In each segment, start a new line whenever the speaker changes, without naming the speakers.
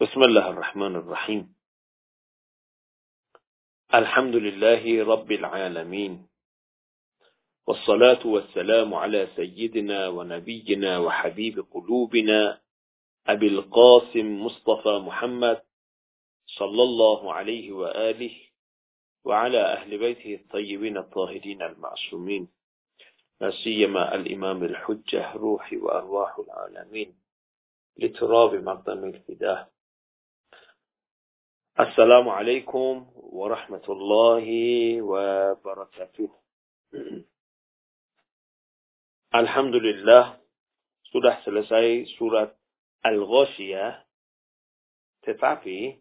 بسم الله الرحمن الرحيم. الحمد لله رب العالمين. والصلاة والسلام على سيدنا ونبينا وحبيب قلوبنا أبي القاسم مصطفى محمد صلى الله عليه وآله وعلى أهل بيته الطيبين الطاهرين المعصومين. لا سيما الإمام الحجة روحي وأرواح العالمين. لتراب مقدم الفداه السلام عليكم ورحمة الله وبركاته Alhamdulillah sudah selesai surat Al-Ghoshiyah tetapi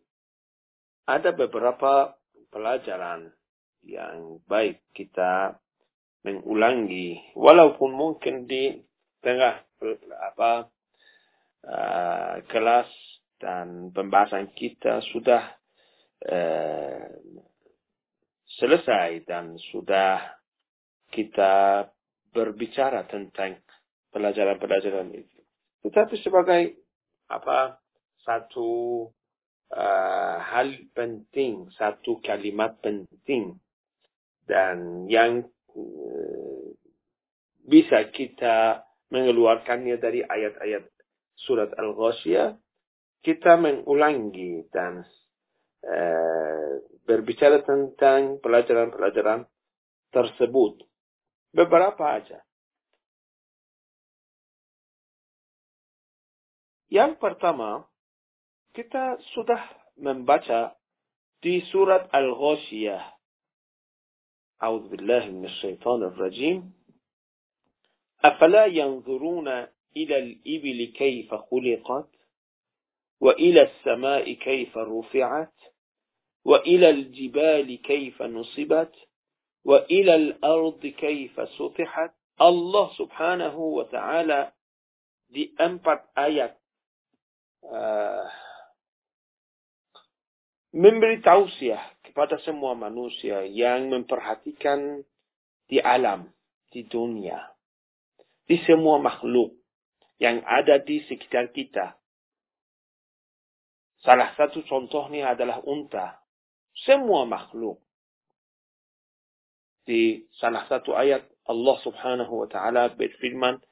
ada beberapa pelajaran yang baik kita mengulangi walaupun mungkin di tengah apa uh, kelas dan pembahasan kita sudah selesai dan sudah kita berbicara tentang pelajaran-pelajaran itu. Tetapi sebagai apa satu uh, hal penting, satu kalimat penting dan yang uh, bisa kita mengeluarkannya dari ayat-ayat surat Al-Ghasyiyah, kita mengulangi dan berbicara tentang pelajaran-pelajaran tersebut beberapa aja. Yang pertama, kita sudah membaca di surat Al-Ghoshiyah. أعوذ بالله من الشيطان الرجيم أفلا ينظرون إلى الإبل كيف خلقت وإلى السماء كيف رفعت وإلى الجبال كيف نصبت وإلى الأرض كيف سطحت Allah subhanahu wa ta'ala di empat ayat uh, memberi tausiah kepada semua manusia yang memperhatikan di alam, di dunia, di semua makhluk yang ada di sekitar kita. Salah satu contohnya adalah unta. Semua makhluk di salah satu ayat Allah Subhanahu wa taala berfirman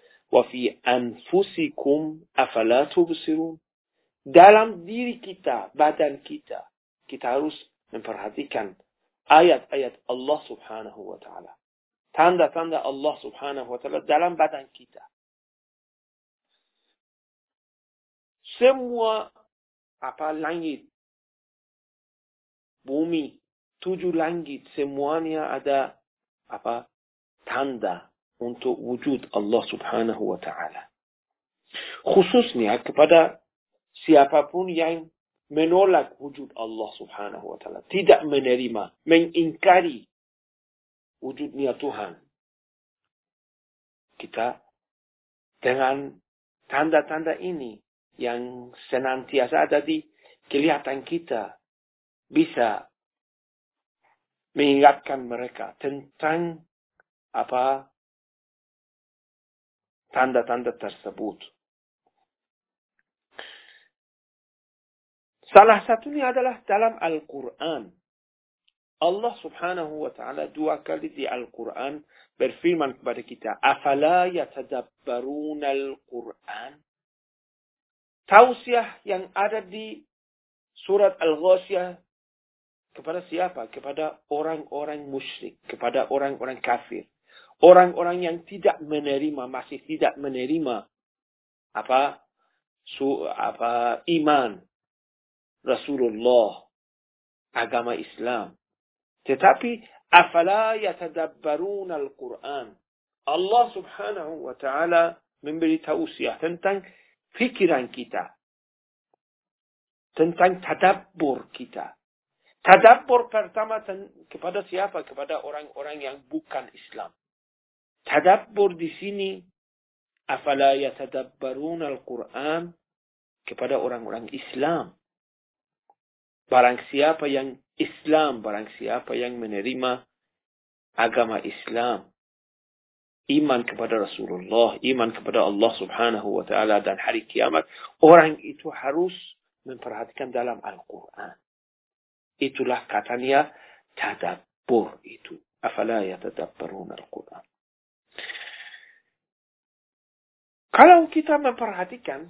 fi anfusikum afala tubsirun dalam diri kita badan kita kita harus memperhatikan ayat-ayat Allah Subhanahu wa taala tanda-tanda Allah Subhanahu wa taala dalam badan kita semua apa langit bumi tujuh langit semuanya ada apa tanda untuk wujud Allah Subhanahu wa taala. Khususnya kepada siapa pun yang menolak wujud Allah Subhanahu wa taala, tidak menerima, mengingkari wujudnya Tuhan. Kita dengan tanda-tanda ini yang senantiasa ada di kelihatan kita bisa mengingatkan mereka tentang apa tanda-tanda tersebut. Salah satunya adalah dalam Al-Quran. Allah subhanahu wa ta'ala dua kali di Al-Quran berfirman kepada kita, Afala yatadabbarun Al-Quran? Tausiah yang ada di surat Al-Ghasyah kepada siapa? Kepada orang-orang musyrik, kepada orang-orang kafir. Orang-orang yang tidak menerima, masih tidak menerima apa su, apa iman Rasulullah, agama Islam. Tetapi afala yatadabbarun al-Quran. Allah subhanahu wa ta'ala memberi tausiah tentang pikiran kita. Tentang tadabbur kita Tadabbur pertama kepada siapa? Kepada orang-orang yang bukan Islam. Tadabbur di sini, afala yatadabbarun al-Quran kepada orang-orang Islam. Barang siapa yang Islam, barang siapa yang menerima agama Islam, iman kepada Rasulullah, iman kepada Allah Subhanahu wa taala dan hari kiamat, orang itu harus memperhatikan dalam Al-Quran. Itulah katanya tadabbur itu. Afala yatadabbarun Al-Quran. Kalau kita memperhatikan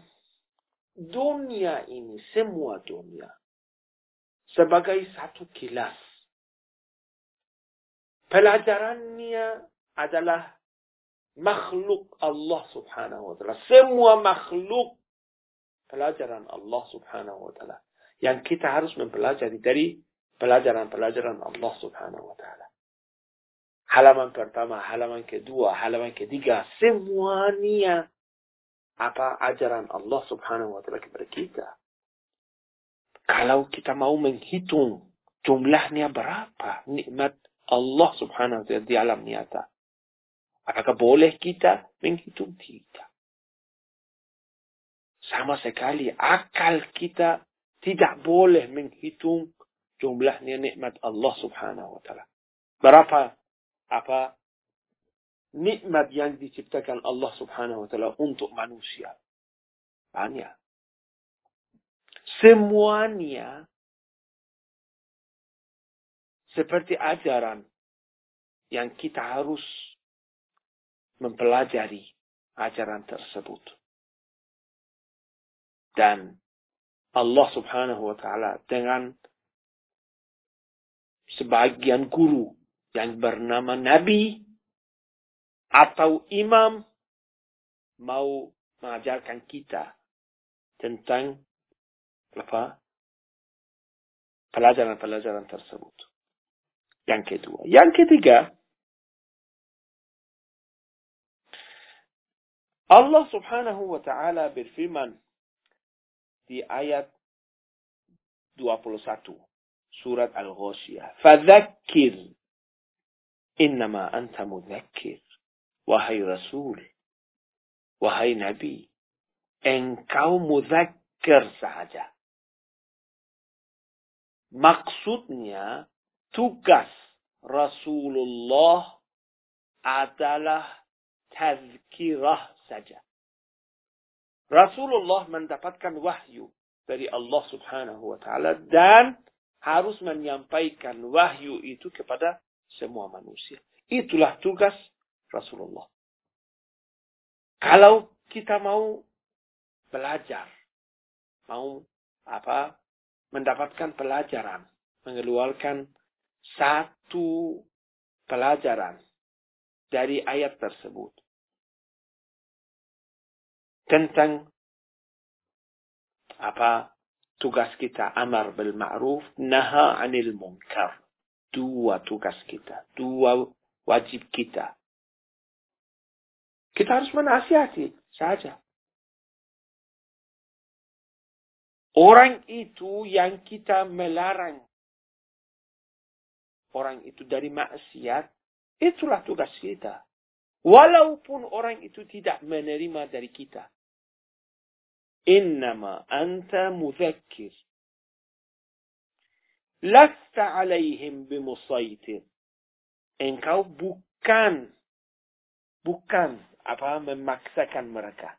dunia ini, semua dunia, sebagai satu kilas. Pelajarannya adalah makhluk Allah subhanahu wa ta'ala. Semua makhluk pelajaran Allah subhanahu wa ta'ala. Yang kita harus mempelajari dari pelajaran-pelajaran Allah subhanahu wa ta'ala. Halaman pertama, halaman kedua, halaman ketiga, semuanya apa ajaran Allah subhanahu wa ta'ala kepada kita. Kalau kita mau menghitung jumlahnya berapa nikmat Allah subhanahu wa ta'ala di alam nyata. Apakah boleh kita menghitung? Tidak. Sama sekali akal kita tidak boleh menghitung jumlahnya nikmat Allah subhanahu wa ta'ala. Berapa apa nikmat yang diciptakan Allah subhanahu wa ta'ala untuk manusia. Banyak. Semuanya seperti ajaran yang kita harus mempelajari ajaran tersebut. Dan Allah subhanahu wa ta'ala dengan sebagian guru yang bernama Nabi atau imam mau mengajarkan kita tentang apa pelajaran-pelajaran tersebut. Yang kedua. Yang ketiga, Allah subhanahu wa ta'ala berfirman di ayat 21 surat Al-Ghoshiyah. Fadzakir innama anta mudzakir. Wahai Rasul, wahai Nabi, engkau muzakkir saja. Maksudnya, tugas Rasulullah adalah tazkirah saja. Rasulullah mendapatkan wahyu dari Allah subhanahu wa ta'ala dan harus menyampaikan wahyu itu kepada semua manusia. Itulah tugas Rasulullah. Kalau kita mau belajar, mau apa mendapatkan pelajaran, mengeluarkan satu pelajaran dari ayat tersebut tentang apa tugas kita amar bil ma'ruf naha anil munkar dua tugas kita dua wajib kita kita harus menasihati saja. Orang itu yang kita melarang. Orang itu dari maksiat. Itulah tugas kita. Walaupun orang itu tidak menerima dari kita. Innama anta mudhakir. Lasta alaihim bimusaitir. Engkau bukan bukan apa memaksakan mereka.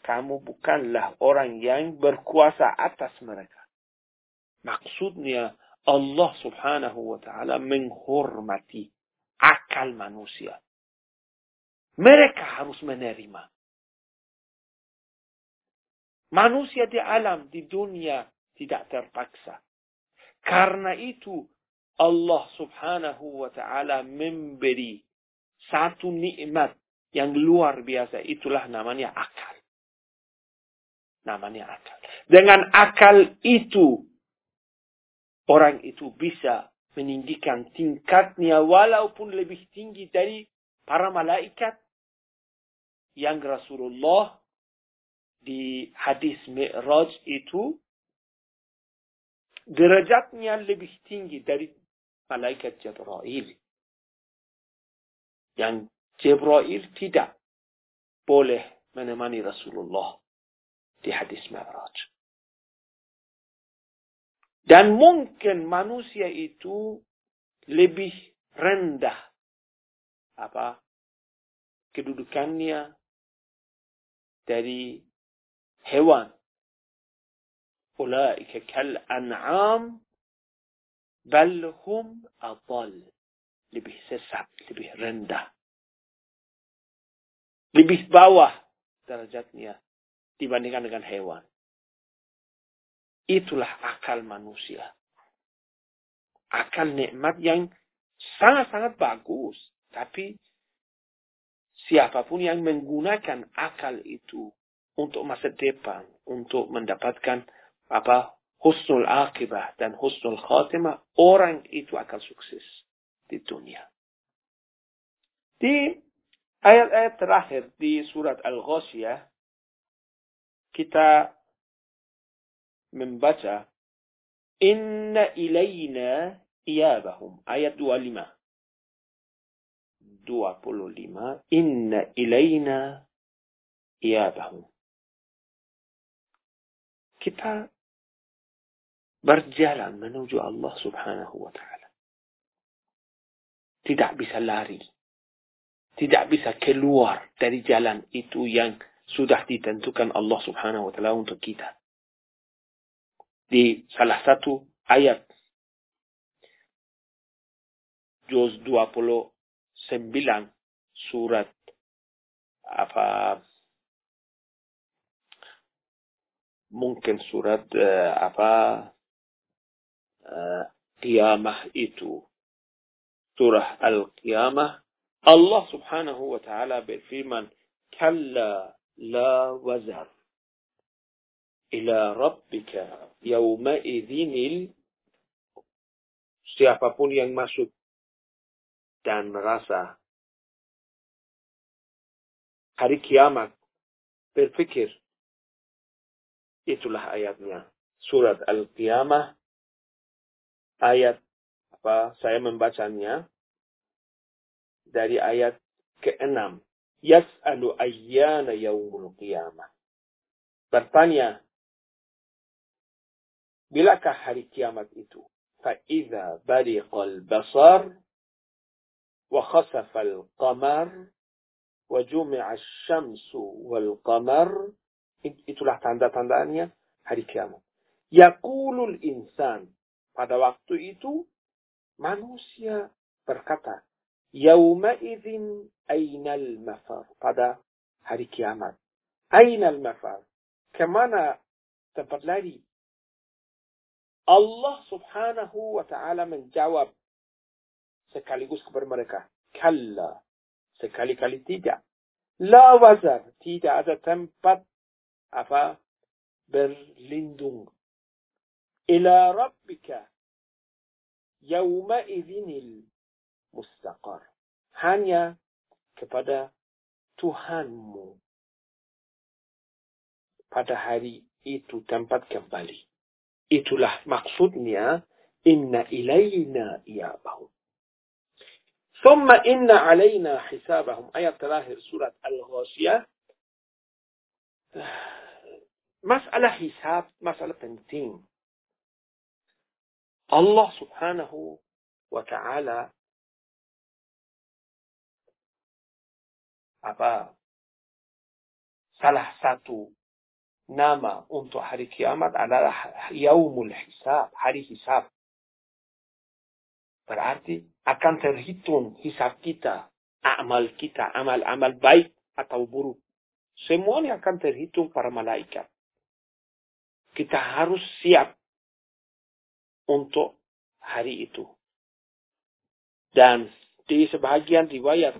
Kamu bukanlah orang yang berkuasa atas mereka. Maksudnya Allah subhanahu wa ta'ala menghormati akal manusia. Mereka harus menerima. Manusia di alam, di dunia tidak terpaksa. Karena itu Allah subhanahu wa ta'ala memberi satu nikmat yang luar biasa. Itulah namanya akal. Namanya akal. Dengan akal itu, orang itu bisa meninggikan tingkatnya walaupun lebih tinggi dari para malaikat yang Rasulullah di hadis Mi'raj itu derajatnya lebih tinggi dari malaikat Jibril yang Jibril tidak boleh menemani Rasulullah di hadis Mi'raj. Dan mungkin manusia itu lebih rendah apa kedudukannya dari hewan ulaika kal an'am bal hum adall. Lebih sesat, lebih rendah. Lebih bawah derajatnya dibandingkan dengan hewan. Itulah akal manusia. Akal nikmat yang sangat-sangat bagus. Tapi siapa pun yang menggunakan akal itu untuk masa depan, untuk mendapatkan apa husnul akibah dan husnul khatimah, orang itu akan sukses di dunia. Di ayat-ayat terakhir di surat Al-Ghasiyah, kita membaca Inna ilayna iyabahum. Ayat 25. 25. Inna ilayna iyabahum. Kita berjalan menuju Allah subhanahu wa ta'ala. Tidak bisa lari. Tidak bisa keluar dari jalan itu yang sudah ditentukan Allah subhanahu wa ta'ala untuk kita. Di salah satu ayat juz 29 surat apa mungkin surat uh, apa uh, qiyamah itu surah al-qiyamah Allah subhanahu wa ta'ala berfirman kalla la wazar ila rabbika yawma idhinil siapapun yang masuk dan merasa hari kiamat berpikir itulah ayatnya surat al-qiyamah ayat apa saya membacanya dari ayat ke-6 yas'alu ayyana yaumul qiyamah bertanya bilakah hari kiamat itu fa idza bariqal basar وخسف القمر وجمع الشمس والقمر itulah tanda-tandanya hari kiamat. Yaqulul insan pada waktu itu manusia berkata, Yauma idzin ainal mafar pada hari kiamat. Ainal mafar. Ke mana tempat lari? Allah subhanahu wa ta'ala menjawab sekaligus kepada mereka. Kalla. Sekali-kali tidak. La wazar. Tidak ada tempat عفا برلندونغ إلى ربك يومئذ المستقر hanya kepada Tuhanmu pada hari itu tempat kembali. Itulah maksudnya inna ilaina iyabahum. ثم إن علينا حسابهم آية تراهر سورة الغاشية hisab masalah penting Allah subhanahu wa ta'ala apa salah satu nama untuk hari kiamat adalah yaumul hisab hari hisab Berarti akan terhitung hisab kita, amal kita, amal-amal baik atau buruk. Semuanya akan terhitung para malaikat. Kita harus siap untuk hari itu. Dan di sebagian riwayat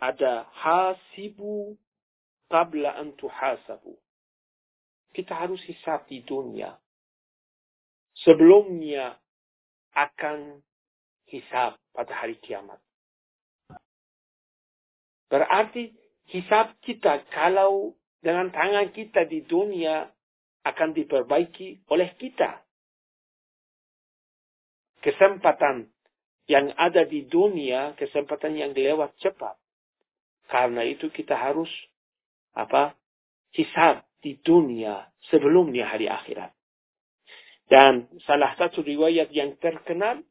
ada hasibu qabla an tuhasabu. Kita harus hisab di dunia. Sebelumnya akan hisab pada hari kiamat. Berarti hisab kita kalau dengan tangan kita di dunia akan diperbaiki oleh kita. Kesempatan yang ada di dunia, kesempatan yang lewat cepat. Karena itu kita harus apa? Hisab di dunia sebelumnya hari akhirat. Dan salah satu riwayat yang terkenal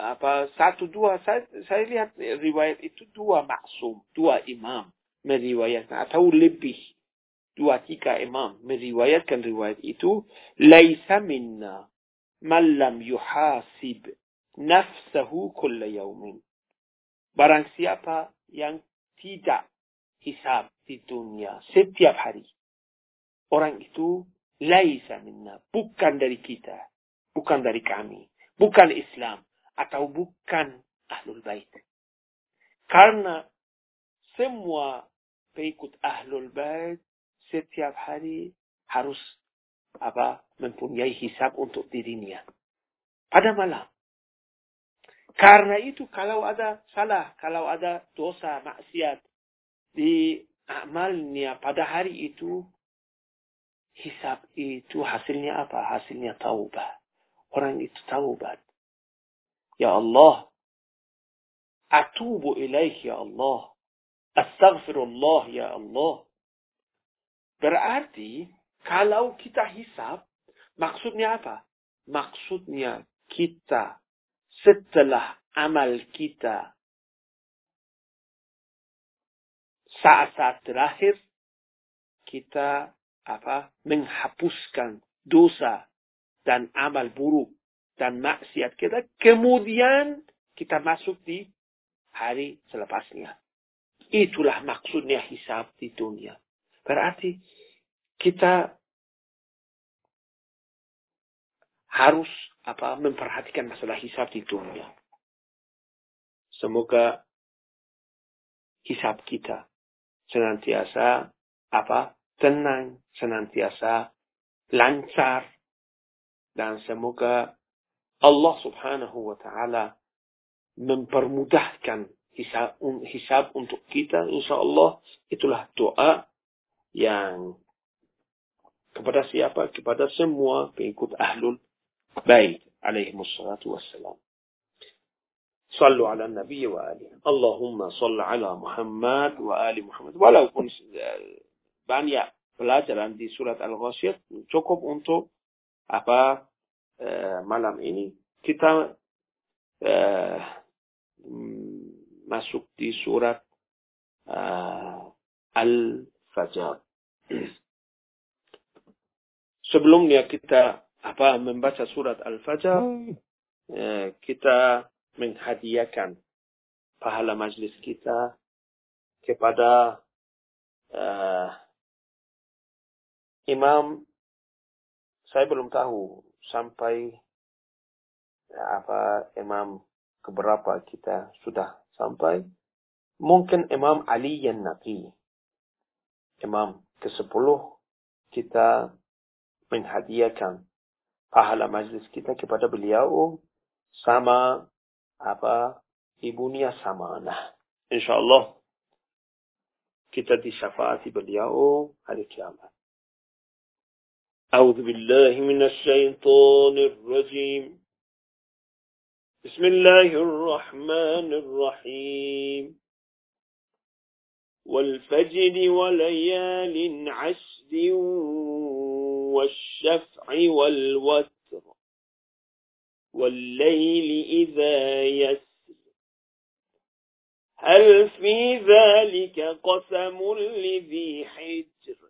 apa satu dua saya, saya lihat riwayat itu dua maksum, dua imam meriwayatkan atau lebih dua tiga imam meriwayatkan riwayat itu, laisa minna man lam yuhasib nafsahu kulla yaumin. Barang siapa yang tidak hisab di dunia setiap hari. Orang itu laisa minna, bukan dari kita, bukan dari kami, bukan Islam, atau bukan Ahlul Bait. Karena semua pengikut Ahlul Bait setiap hari harus apa mempunyai hisab untuk dirinya pada malam. Karena itu kalau ada salah, kalau ada dosa, maksiat di amalnya pada hari itu, hisab itu hasilnya apa? Hasilnya taubat. Orang itu taubat. Ya Allah, atubu ilaih ya Allah. Astaghfirullah ya Allah. Berarti kalau kita hisab, maksudnya apa? Maksudnya kita setelah amal kita saat-saat terakhir kita apa menghapuskan dosa dan amal buruk dan maksiat kita kemudian kita masuk di hari selepasnya itulah maksudnya hisab di dunia berarti kita harus apa memperhatikan masalah hisab di dunia. Semoga hisab kita senantiasa apa tenang, senantiasa lancar dan semoga Allah Subhanahu wa taala mempermudahkan hisab, hisab untuk kita insyaallah itulah doa yang kepada siapa? Kepada semua pengikut ahlul bait alaihi wassalatu wassalam. Sallu ala Nabi wa ali. Allahumma salli ala Muhammad wa ali Muhammad. Walaupun banyak pelajaran di surat Al-Ghasyiyah cukup untuk apa uh, malam ini kita uh, masuk di surat uh, Al-Fajr. Sebelumnya kita apa membaca surat Al-Fajr, eh, kita menghadiahkan pahala majlis kita kepada uh, imam saya belum tahu sampai apa imam keberapa kita sudah sampai. Mungkin imam Ali yang Naqi. Imam ke-10 kita menghadiahkan pahala majlis kita kepada beliau sama apa ibunya sama. Nah insyaallah kita disyafaati beliau hari kiamat أعوذ بالله من الشيطان الرجيم. بسم الله الرحمن الرحيم. والفجر وليال عشر والشفع والوتر والليل إذا يسر. هل في ذلك قسم لذي حجر؟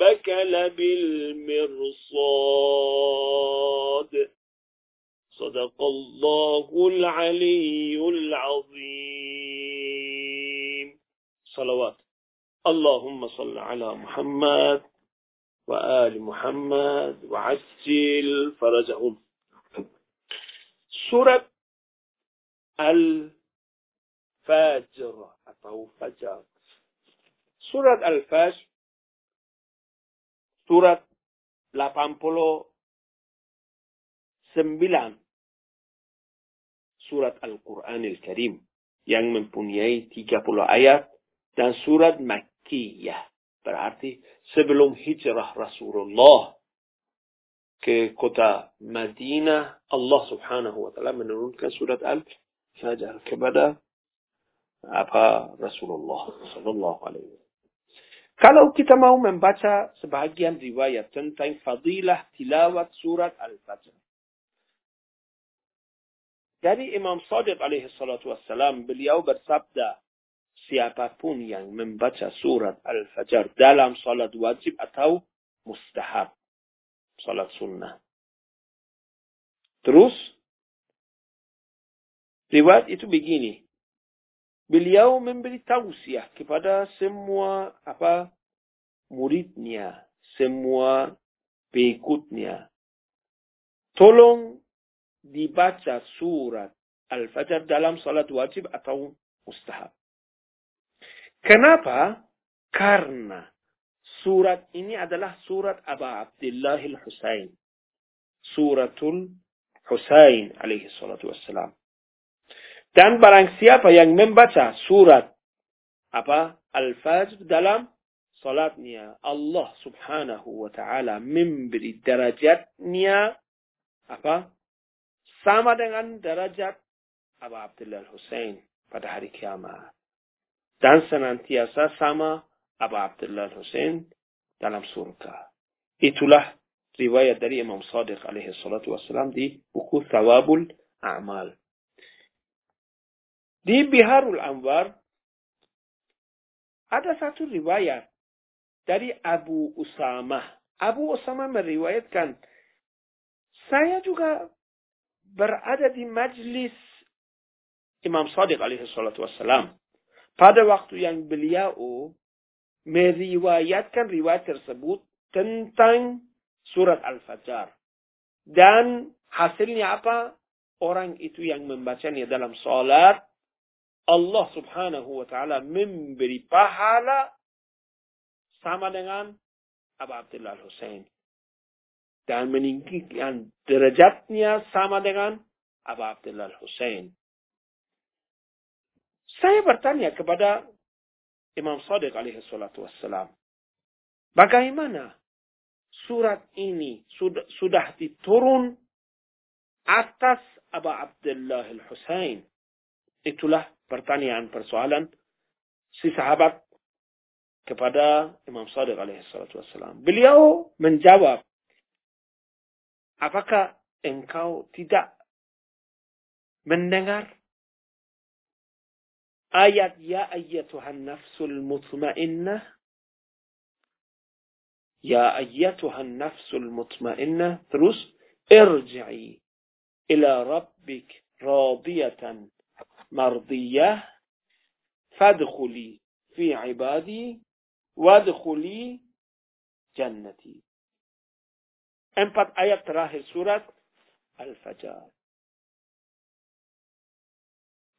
ربك لبالمرصاد. صدق الله العلي العظيم. صلوات. اللهم صل على محمد وآل محمد وعجل فرجهم. سورة الفجر. atau Fajar. Surat Al-Fajr, surat 89 surat Al-Quranil Karim yang mempunyai 30 ayat dan surat Makkiyah. Berarti sebelum hijrah Rasulullah ke kota Madinah, Allah subhanahu wa ta'ala menurunkan surat Al-Fajr kepada apa Rasulullah sallallahu alaihi wasallam. Kalau kita mau membaca sebahagian riwayat tentang fadilah tilawat surat Al-Fajr. Dari Imam Sadiq alaihi salatu wassalam, beliau bersabda, siapa pun yang membaca surat Al-Fajr dalam salat wajib atau mustahab, salat sunnah. Terus, riwayat itu begini. Beliau memberi tausiah kepada semua apa muridnya, semua pengikutnya. Tolong dibaca surat Al-Fajr dalam salat wajib atau mustahab. Kenapa? Karena surat ini adalah surat Abu Abdullah Al-Husain. Suratul Husain alaihi salatu wassalam. Dan barang siapa yang membaca surat apa Al-Fajr dalam salatnya Allah Subhanahu wa taala memberi derajatnya apa sama dengan derajat Abu Abdullah Hussein pada hari kiamat. Dan senantiasa sama Abu Abdullah Hussein dalam surga. Itulah riwayat dari Imam Sadiq alaihi salatu wassalam di buku Thawabul A'mal. Di Biharul Anwar ada satu riwayat dari Abu Usamah. Abu Usamah meriwayatkan, saya juga berada di majlis Imam Sadiq alaihi salatu wassalam. Pada waktu yang beliau meriwayatkan riwayat tersebut tentang surat Al-Fajr. Dan hasilnya apa? Orang itu yang membacanya dalam salat, Allah subhanahu wa ta'ala memberi pahala sama dengan Abu Abdullah Hussein dan meninggikan derajatnya sama dengan Abu Abdullah Hussein. Saya bertanya kepada Imam Sadiq alaihi salatu wassalam. Bagaimana surat ini sudah, sudah diturun atas Abu Abdullah Hussein? Itulah pertanyaan persoalan si sahabat kepada Imam Sadiq alaihi salatu wassalam. Beliau menjawab Apakah engkau tidak mendengar ayat ya ayyatuhan nafsul mutmainnah ya ayyatuhan nafsul mutmainnah terus irji'i ila rabbik radiyatan mardiyah fadkhuli fi ibadi wadkhuli jannati empat ayat terakhir surat Al-Fajr.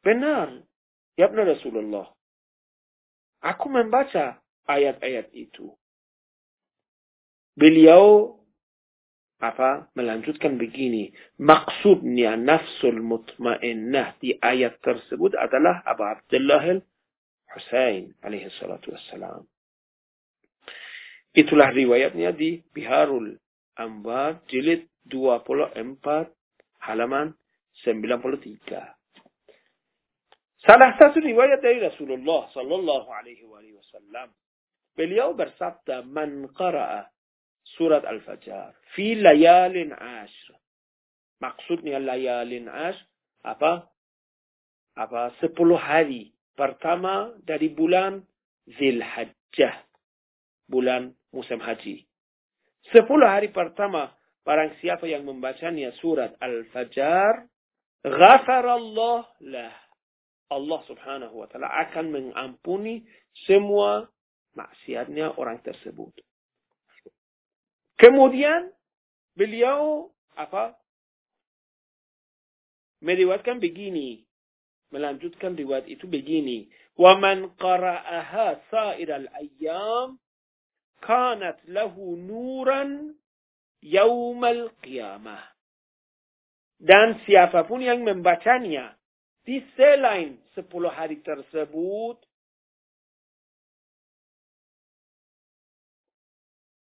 Benar, ya benar Rasulullah. Aku membaca ayat-ayat itu. Beliau apa melanjutkan begini. Maksudnya nafsul mutmainnah di ayat tersebut adalah Abu Abdullah Husain alaihi salatu wassalam. Itulah riwayatnya di Biharul Ambar jilid 24 halaman 93. Salah satu riwayat dari Rasulullah sallallahu alaihi wasallam. Beliau bersabda, "Man qara'a surat Al-Fajr fi layalin ashr." Maksudnya layalin ashr apa? Apa? Sepuluh hari pertama dari bulan Zilhajjah. Bulan musim haji. Sepuluh hari pertama, barang siapa yang membacanya surat Al-Fajr, Allah lah. Allah subhanahu wa ta'ala akan mengampuni semua maksiatnya orang tersebut. Kemudian beliau apa meriwayatkan begini, melanjutkan riwayat itu begini, "Wa man qara'aha sa'iral ayyam kanat lahu nuran yaumal qiyamah." Dan siapa pun yang membacanya di selain sepuluh hari tersebut,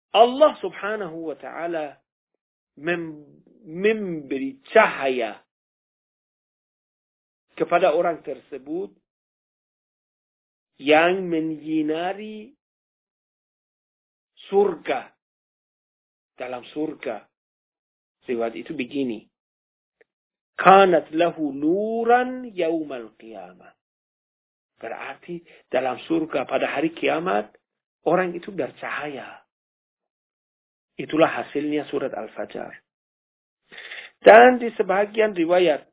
Allah subhanahu wa ta'ala memberi cahaya kepada orang tersebut yang menyinari surga. Dalam surga. Riwayat itu begini. Kanat lahu nuran yaumal qiyamah. Berarti dalam surga pada hari kiamat, orang itu bercahaya. Itulah hasilnya surat Al-Fajr. Dan di sebagian riwayat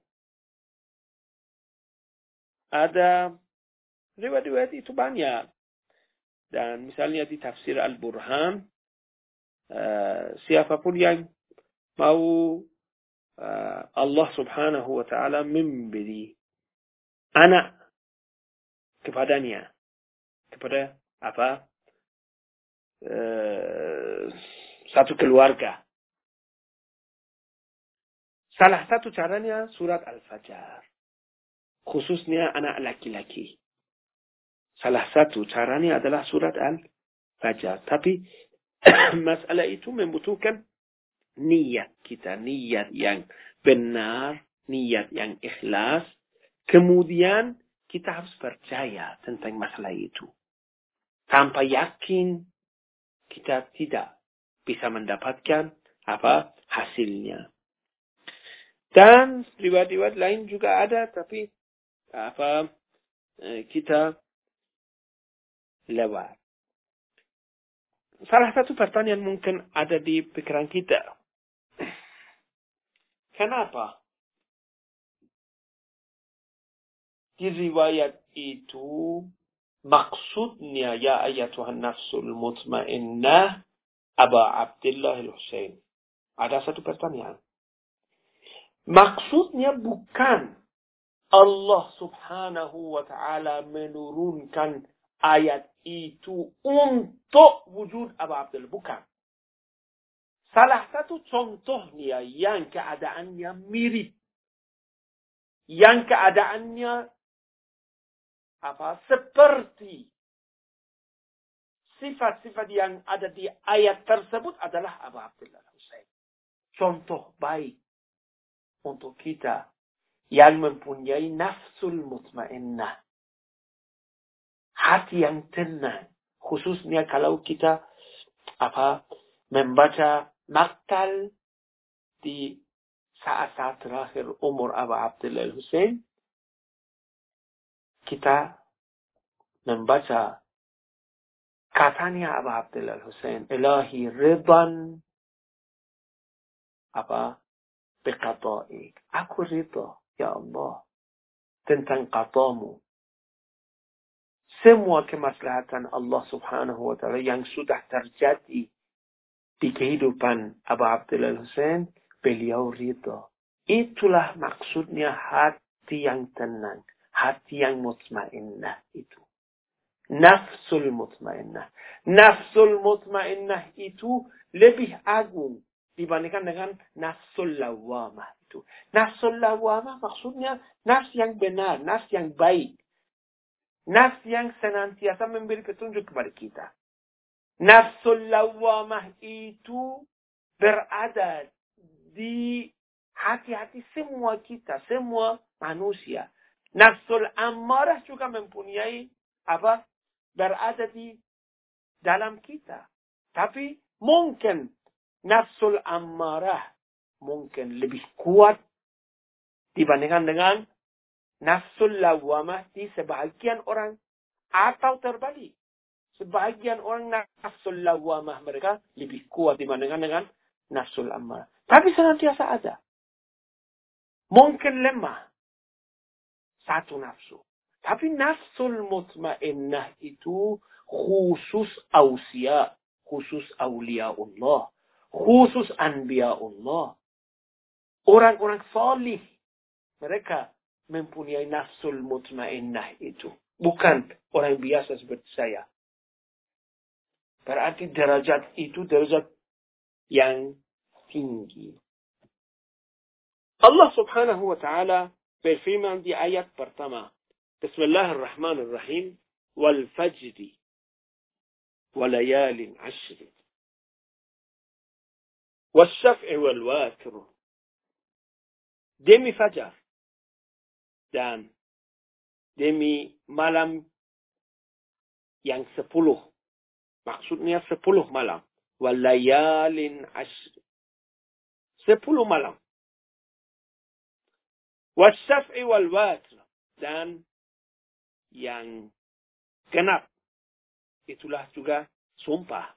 ada riwayat-riwayat itu banyak. Dan misalnya di tafsir Al-Burhan, uh, siapa pun yang mau uh, Allah subhanahu wa ta'ala memberi anak kepadanya. Kepada apa? Uh, satu keluarga. Salah satu caranya surat Al-Fajr khususnya anak laki-laki. Salah satu caranya adalah surat Al-Fajr. Tapi masalah itu membutuhkan niat kita, niat yang benar, niat yang ikhlas. Kemudian kita harus percaya tentang masalah itu. Tanpa yakin kita tidak bisa mendapatkan apa hasilnya. Dan riwayat-riwayat lain juga ada, tapi apa kita lewat. Salah satu pertanyaan mungkin ada di pikiran kita. Kenapa? Di riwayat itu maksudnya ya ayatuhan nafsul mutmainnah Aba Abdullah al-Husain. Ada satu pertanyaan. Maksudnya bukan Allah subhanahu wa ta'ala menurunkan ayat itu untuk wujud Abu Abdul. Bukan. Salah satu contohnya yang keadaannya mirip. Yang keadaannya apa seperti sifat-sifat yang ada di ayat tersebut adalah Abu Abdullah Husain. Contoh baik untuk kita yang mempunyai nafsul mutmainnah. Hati yang tenang. Khususnya kalau kita apa membaca maktal di saat-saat terakhir umur Abu Abdullah Hussein, kita membaca katanya Abu Abdullah Hussein, Ilahi riban apa biqataik. Aku ridha Ya Allah, tentang qatamu. Semua kemaslahatan Allah subhanahu wa ta'ala yang sudah terjadi di kehidupan Abu Abdullah Hussein, beliau ridho. Itulah maksudnya hati yang tenang, hati yang mutmainnah itu. Nafsul mutmainnah. Nafsul mutmainnah itu lebih agung dibandingkan dengan nafsul lawamah itu. Nafsul lawamah maksudnya nafs yang benar, nafs yang baik. Nafs yang senantiasa memberi petunjuk kepada kita. Nafsul lawamah itu berada di hati-hati semua kita, semua manusia. Nafsul amarah juga mempunyai apa? Berada di dalam kita. Tapi mungkin nafsul amarah mungkin lebih kuat dibandingkan dengan nafsul lawamah di sebagian orang atau terbalik. Sebagian orang nafsul lawamah mereka lebih kuat dibandingkan dengan nafsul amarah. Tapi senantiasa ada. Mungkin lemah. Satu nafsu. Tapi nafsul mutmainnah itu khusus ausia, khusus Allah, khusus Allah. Orang-orang salih, mereka mempunyai nafsul mutmainnah itu. Bukan orang biasa seperti saya. Berarti derajat itu derajat yang tinggi. Allah subhanahu wa ta'ala berfirman di ayat pertama. Bismillahirrahmanirrahim. Wal fajri. Walayalin ashri. Wasyaf'i wal watr. Demi fajar. Dan demi malam yang sepuluh. Maksudnya sepuluh malam. Walayalin ashri. Sepuluh malam. Wasyaf'i wal watr. Dan yang genap. Itulah juga sumpah.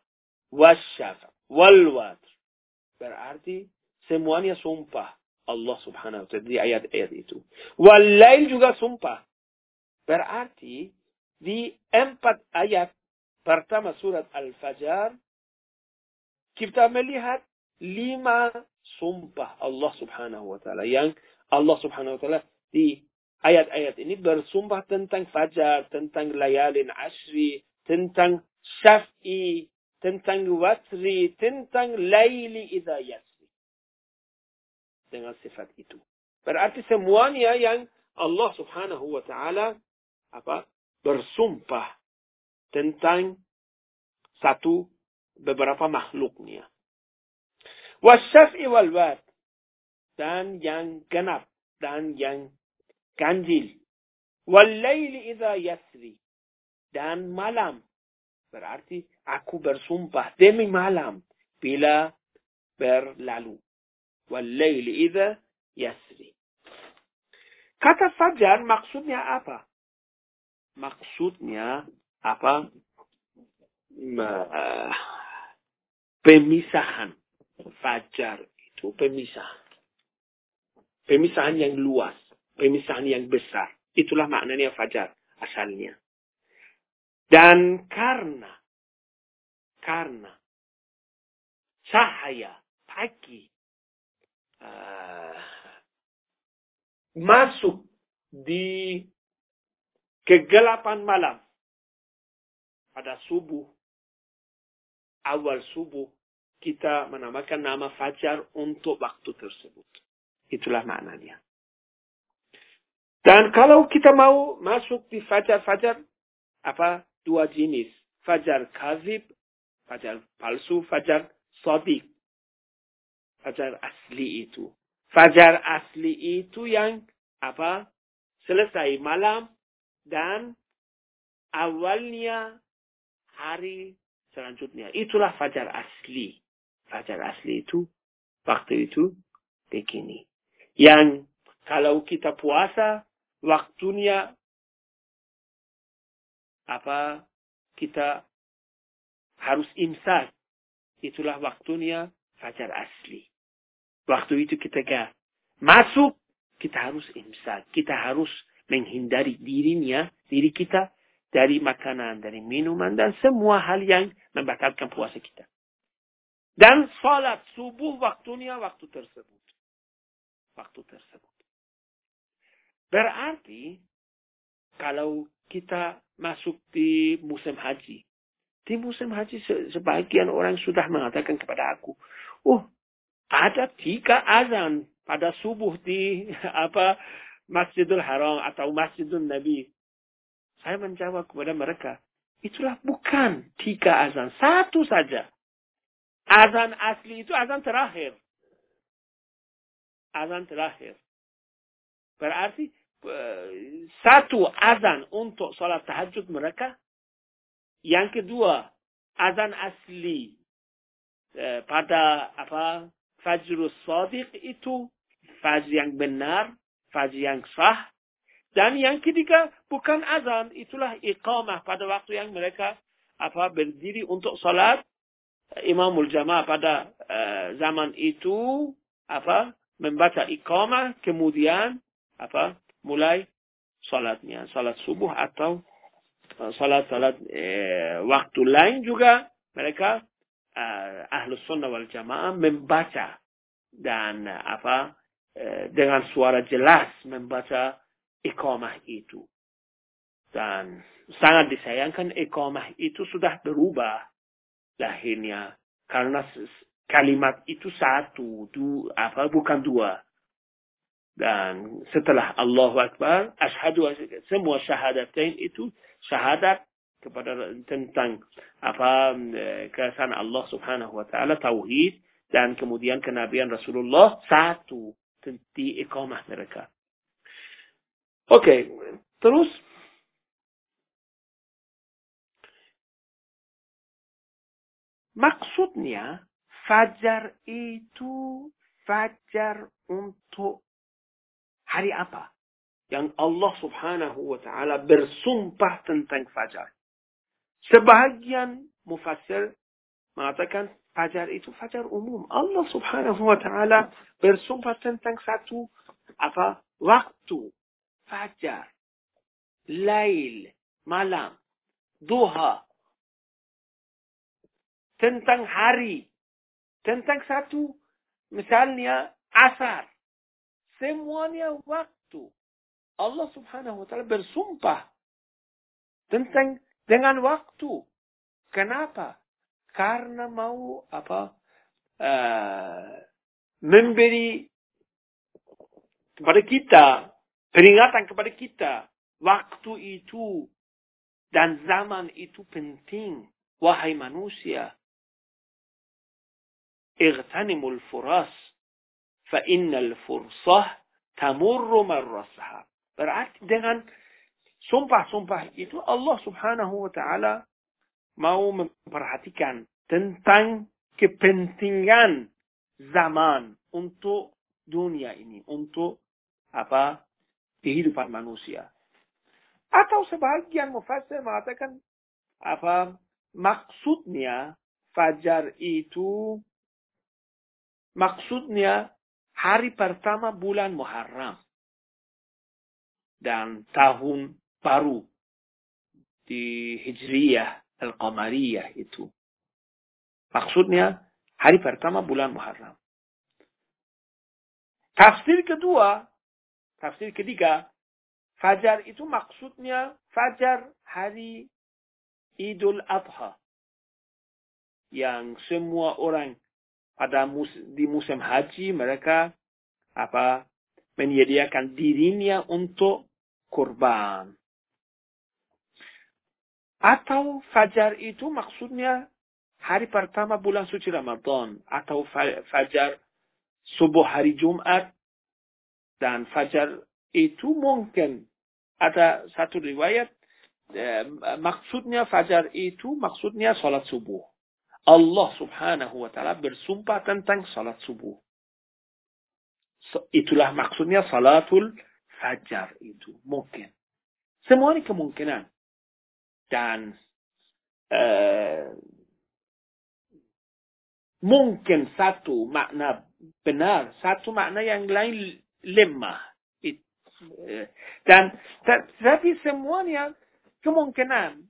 Wasyaf. Wal watr. Berarti semuanya sumpah. Allah subhanahu wa ta'ala di ayat-ayat itu. Walail juga sumpah. Berarti di empat ayat pertama surat Al-Fajr kita melihat lima sumpah Allah subhanahu wa ta'ala yang Allah subhanahu wa ta'ala di ayat-ayat ini bersumpah tentang fajar, tentang layalin ashri, tentang syaf'i, tentang watri, tentang laili idha yasri. Dengan sifat itu. Berarti semuanya yang Allah subhanahu wa ta'ala apa bersumpah tentang satu beberapa makhluknya. Wasyaf'i wal dan yang genap dan yang ganjil. Walaili idza yasri dan malam berarti aku bersumpah demi malam bila berlalu. Walaili idza yasri. Kata fajar maksudnya apa? Maksudnya apa? Pemisahan. Fajar itu pemisahan. Pemisahan yang luas. Pemisahan yang besar. Itulah maknanya fajar asalnya. Dan karena, karena cahaya pagi uh, masuk di kegelapan malam pada subuh, awal subuh, kita menamakan nama fajar untuk waktu tersebut. Itulah maknanya. Dan kalau kita mau masuk di fajar-fajar, apa? Dua jenis. Fajar kazib, fajar palsu, fajar sodik. Fajar asli itu. Fajar asli itu yang apa? Selesai malam dan awalnya hari selanjutnya. Itulah fajar asli. Fajar asli itu waktu itu begini yang kalau kita puasa waktunya apa kita harus imsak. Itulah waktunya fajar asli. Waktu itu kita gak masuk kita harus imsak. Kita harus menghindari dirinya diri kita dari makanan dari minuman dan semua hal yang membatalkan puasa kita. Dan salat subuh waktunya waktu tersebut. Waktu tersebut. Berarti kalau kita masuk di musim haji, di musim haji sebagian orang sudah mengatakan kepada aku, oh ada tiga azan pada subuh di apa Masjidil Haram atau Masjidul Nabi. Saya menjawab kepada mereka, itulah bukan tiga azan, satu saja. Azan asli itu azan terakhir azan terakhir. Berarti satu azan untuk sholat tahajud mereka. Yang kedua, azan asli eh, pada apa fajrul sadiq itu fajr yang benar, fajr yang sah. Dan yang ketiga bukan azan, itulah iqamah pada waktu yang mereka apa berdiri untuk salat imamul jamaah pada uh, zaman itu apa membaca iqamah kemudian apa mulai salatnya. Salat subuh atau salat-salat eh, waktu lain juga mereka uh, ahlus sunnah wal jamaah membaca dan uh, apa uh, dengan suara jelas membaca iqamah itu. Dan sangat disayangkan iqamah itu sudah berubah lahirnya karena kalimat itu satu du, apa bukan dua dan setelah Allahu Akbar asyhadu semua syahadatain itu syahadat kepada tentang apa eh, kesan Allah Subhanahu wa taala tauhid dan kemudian kenabian Rasulullah satu di iqamah mereka. Oke, okay, terus maksudnya fajar itu fajar untuk hari apa? Yang Allah subhanahu wa ta'ala bersumpah tentang fajar. Sebahagian mufassir mengatakan fajar itu fajar umum. Allah Subhanahu wa taala bersumpah tentang satu apa? waktu fajar, lail, malam, duha. Tentang hari, tentang satu misalnya asar Semuanya waktu. Allah Subhanahu wa taala bersumpah tentang dengan waktu. Kenapa? Karena mau apa? Uh, memberi kepada kita peringatan kepada kita waktu itu dan zaman itu penting wahai manusia اغتنموا الفرص fa'innal fursah tamurru marrasaha. Berarti dengan sumpah-sumpah itu Allah subhanahu wa ta'ala mau memperhatikan tentang kepentingan zaman untuk dunia ini, untuk apa kehidupan manusia. Atau sebagian mufassir mengatakan apa maksudnya fajar itu maksudnya hari pertama bulan Muharram dan tahun baru di Hijriyah Al-Qamariyah itu. Maksudnya hari pertama bulan Muharram. Tafsir kedua, tafsir ketiga, Fajar itu maksudnya Fajar hari Idul Adha. Yang semua orang pada mus di musim haji mereka apa menyediakan dirinya untuk kurban. Atau fajar itu maksudnya hari pertama bulan suci Ramadan. Atau fajar subuh hari Jumat. Dan fajar itu mungkin ada satu riwayat. Eh, maksudnya fajar itu maksudnya salat subuh. Allah subhanahu wa ta'ala bersumpah tentang salat subuh. itulah maksudnya salatul fajar itu. Mungkin. Semua ini kemungkinan dan uh, mungkin satu makna benar, satu makna yang lain lemah. Dan tapi semuanya kemungkinan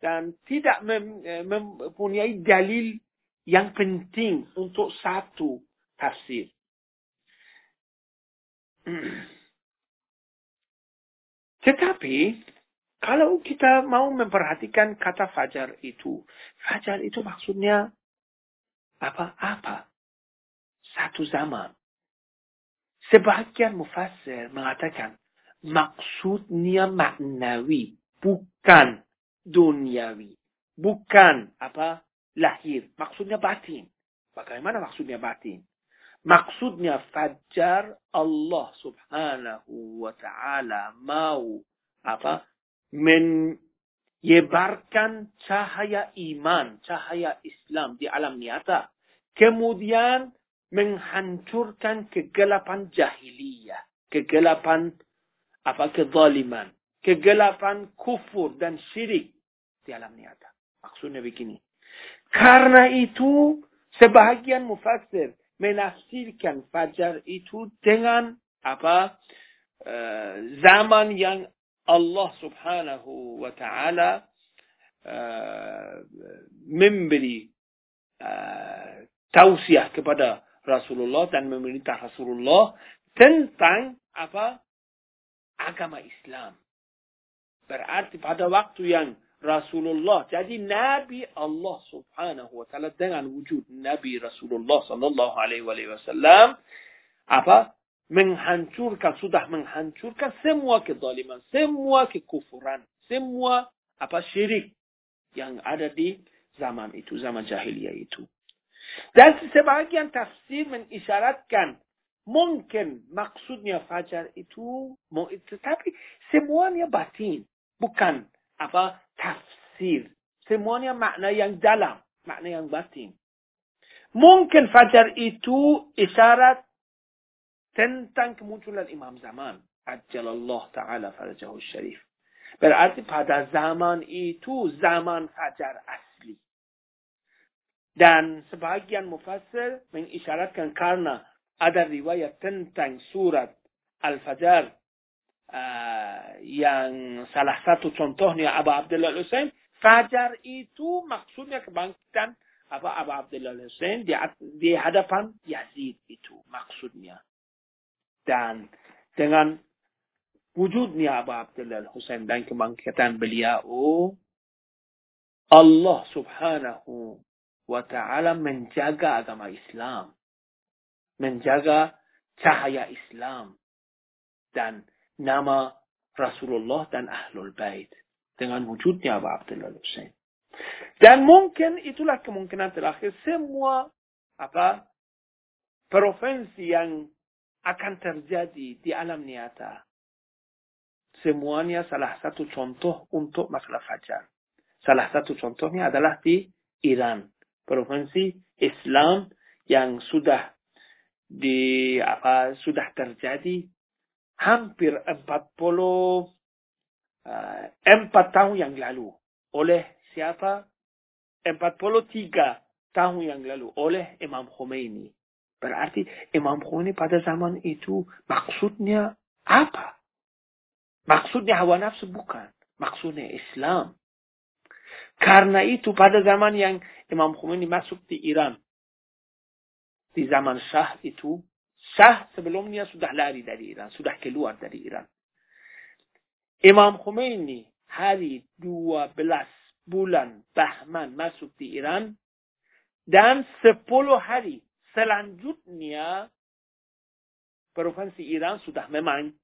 dan tidak mem, mempunyai dalil yang penting untuk satu tafsir. Tetapi kalau kita mau memperhatikan kata fajar itu, fajar itu maksudnya apa-apa. Satu zaman. Sebagian mufassir mengatakan maksudnya maknawi, bukan duniawi. Bukan apa lahir, maksudnya batin. Bagaimana maksudnya batin? Maksudnya fajar Allah subhanahu wa ta'ala mau apa menyebarkan cahaya iman, cahaya Islam di alam nyata. Kemudian menghancurkan kegelapan jahiliyah, kegelapan apa kezaliman, kegelapan kufur dan syirik di alam nyata. Maksudnya begini. Karena itu sebahagian mufassir menafsirkan fajar itu dengan apa uh, zaman yang Allah subhanahu wa ta'ala uh, memberi uh, tausiah kepada Rasulullah dan memerintah Rasulullah tentang apa agama Islam. Berarti pada waktu yang Rasulullah jadi Nabi Allah Subhanahu wa taala dengan wujud Nabi Rasulullah sallallahu alaihi wasallam apa menghancurkan sudah menghancurkan semua kezaliman, semua kekufuran, semua apa syirik yang ada di zaman itu, zaman jahiliyah itu. Dan sebagian tafsir mengisyaratkan mungkin maksudnya fajar itu, tetapi semuanya batin, bukan apa tafsir. Semuanya makna yang dalam, makna yang batin. Mungkin fajar itu isyarat tentang kemunculan imam zaman. Ajalallah ta'ala farajahu syarif. Berarti pada zaman itu zaman fajar asli. Dan sebagian mufassir mengisyaratkan karena ada riwayat tentang surat Al-Fajr uh, yang salah satu contohnya Abu Abdullah Hussein. Fajar itu maksudnya kebangkitan apa Abu Abdullah Hussein di, di hadapan Yazid itu maksudnya. Dan dengan wujudnya Abu Abdullah Hussein dan kebangkitan beliau, Allah subhanahu wa ta'ala menjaga agama Islam. Menjaga cahaya Islam. Dan nama Rasulullah dan Ahlul Bait. Dengan wujudnya Abu Abdullah Hussein. Dan mungkin itulah kemungkinan terakhir semua apa provinsi yang akan terjadi di alam nyata. Semuanya salah satu contoh untuk masalah fajar. Salah satu contohnya adalah di Iran provinsi Islam yang sudah di apa sudah terjadi hampir 40 uh, 4 tahun yang lalu. Oleh siapa? 43 tahun yang lalu. Oleh Imam Khomeini. Berarti Imam Khomeini pada zaman itu maksudnya apa? Maksudnya hawa nafsu bukan. Maksudnya Islam. Karena itu pada zaman yang Imam Khomeini masuk di Iran. Di zaman Shah itu, Shah sebelumnya sudah lari dari Iran, sudah keluar dari Iran. Imam Khomeini hari 12 bulan Bahman masuk di Iran dan 10 hari selanjutnya provinsi Iran sudah memang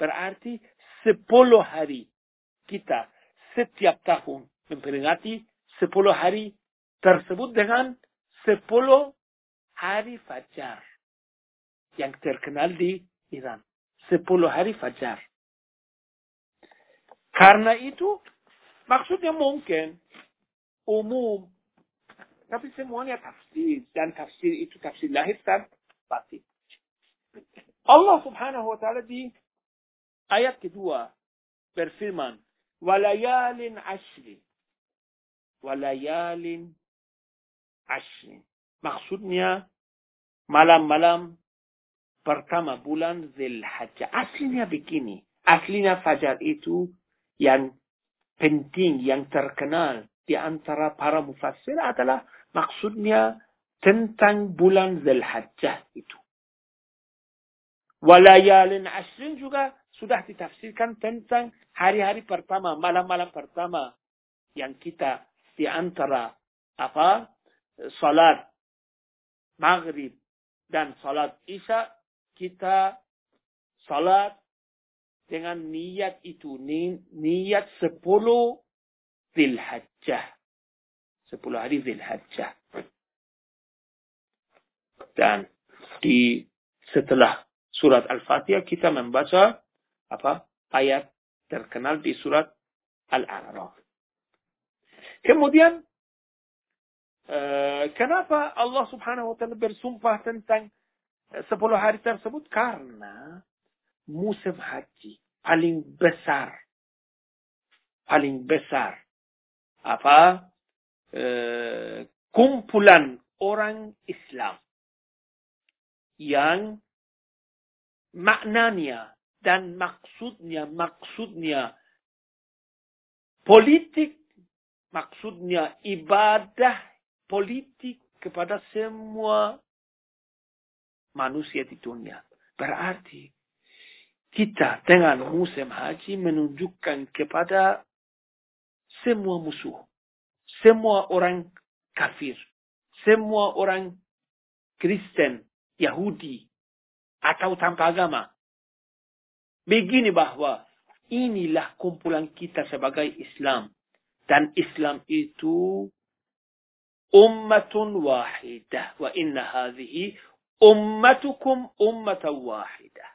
berarti 10 hari kita setiap tahun memperingati 10 hari tersebut dengan 10 hari fajar yang terkenal di Iran. 10 hari fajar. Karena itu maksudnya mungkin umum tapi semuanya tafsir dan tafsir itu tafsir lahir dan batin. Allah Subhanahu wa taala di ayat kedua berfirman, "Walayalin ashri walayalin ashrin. Maksudnya malam-malam pertama bulan Zilhajjah. Aslinya begini. Aslinya fajar itu yang penting, yang terkenal di antara para mufassir adalah maksudnya tentang bulan Zilhajjah itu. Walayalin ashrin juga sudah ditafsirkan tentang hari-hari pertama, malam-malam pertama yang kita di antara apa salat maghrib dan salat isya kita salat dengan niat itu. Niat sepuluh Zilhajjah sepuluh hari Zilhajjah dan di setelah surat Al-Fatihah kita membaca apa ayat terkenal di surat Al-A'raf. Kemudian uh, kenapa Allah Subhanahu wa taala bersumpah tentang uh, 10 hari tersebut? Karena musim haji paling besar paling besar apa uh, kumpulan orang Islam yang maknanya dan maksudnya, maksudnya politik, maksudnya ibadah politik kepada semua manusia di dunia. Berarti kita dengan musim haji menunjukkan kepada semua musuh, semua orang kafir, semua orang Kristen, Yahudi, atau tanpa agama. Begini bahwa inilah kumpulan kita sebagai Islam. Dan Islam itu ummatun wahidah. Wa inna hadhihi ummatukum ummatan wahidah.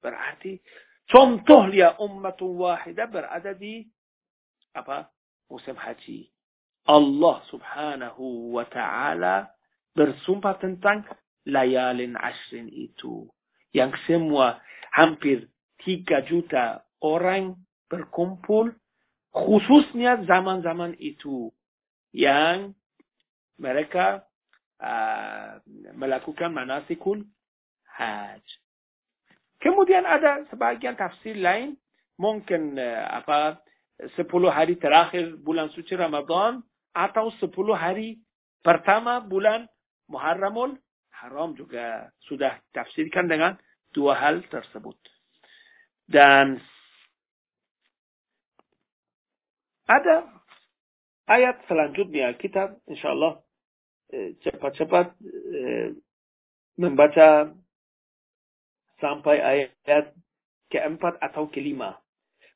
Berarti contoh dia ummatun wahidah berada di apa? Musim haji. Allah subhanahu wa ta'ala bersumpah tentang layalin ashrin itu. Yang semua hampir tiga juta orang berkumpul khususnya zaman-zaman itu yang mereka uh, melakukan manasikul haj. Kemudian ada sebagian tafsir lain mungkin uh, apa sepuluh hari terakhir bulan suci Ramadan atau sepuluh hari pertama bulan Muharramul Haram juga sudah tafsirkan dengan dua hal tersebut. Dan ada ayat selanjutnya kita insyaallah eh, cepat-cepat eh, membaca sampai ayat keempat atau kelima.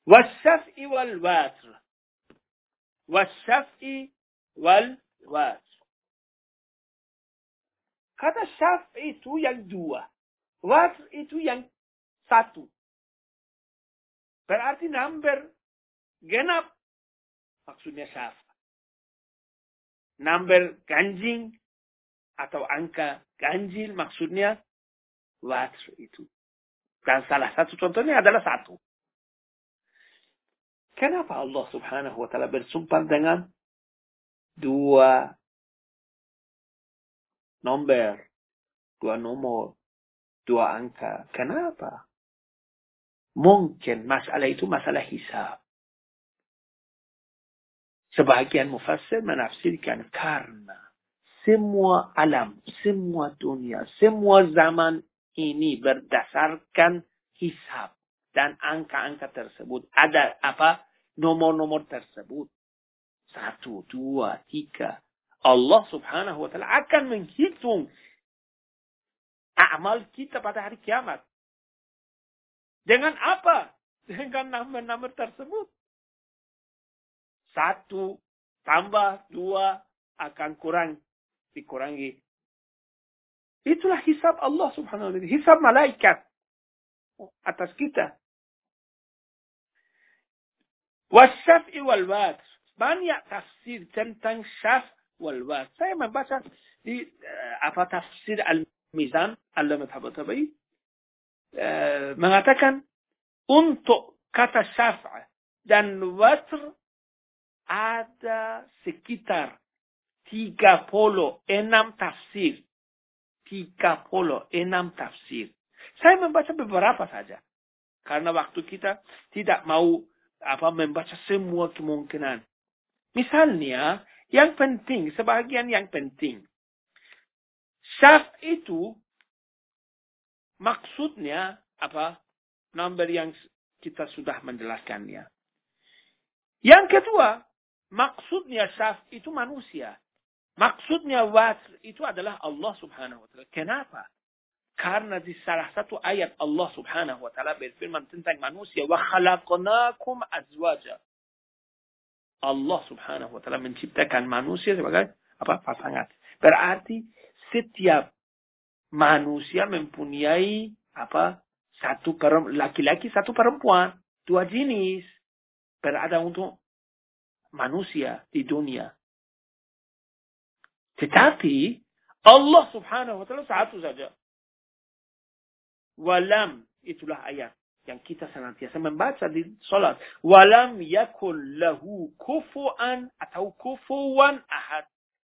Wasyaf'i wal watr. Wasyaf'i wal watr. Kata syaf itu yang dua. Watr itu yang satu. Berarti number genap. Maksudnya syaf. Number ganjing atau angka ganjil maksudnya watr itu. Dan salah satu contohnya adalah satu. Kenapa Allah subhanahu wa ta'ala bersumpah dengan dua nomor, dua nomor, dua angka. Kenapa? Mungkin masalah itu masalah hisab. Sebagian mufassir menafsirkan karena semua alam, semua dunia, semua zaman ini berdasarkan hisab dan angka-angka tersebut. Ada apa? Nomor-nomor tersebut. Satu, dua, tiga. Allah subhanahu wa ta'ala akan menghitung amal kita pada hari kiamat. Dengan apa? Dengan nama-nama tersebut. Satu tambah dua akan kurang. Dikurangi. Itulah hisab Allah subhanahu wa ta'ala. Hisab malaikat. Atas kita. Wasyaf'i wal watr. Banyak tafsir tentang syaf wal watr. Saya membaca di uh, apa tafsir al-mizan al-lamad tabai uh, mengatakan untuk kata syaf' dan watr ada sekitar 36 tafsir. 36 tafsir. Saya membaca beberapa saja. Karena waktu kita tidak mau apa membaca semua kemungkinan. Misalnya, yang penting, sebagian yang penting. Syaf itu maksudnya apa? Nomor yang kita sudah menjelaskannya. Yang kedua, maksudnya syaf itu manusia. Maksudnya watr itu adalah Allah subhanahu wa ta'ala. Kenapa? Karena di salah satu ayat Allah subhanahu wa ta'ala berfirman tentang manusia. Wa khalaqnakum azwaja. Allah subhanahu wa ta'ala menciptakan manusia sebagai apa pasangan. Berarti setiap manusia mempunyai apa satu laki-laki satu perempuan dua jenis berada untuk manusia di dunia. Tetapi Allah subhanahu wa ta'ala satu saja. Walam, itulah ayat yang kita senantiasa membaca di salat. Walam yakul lahu kufuan atau kufuan ahad.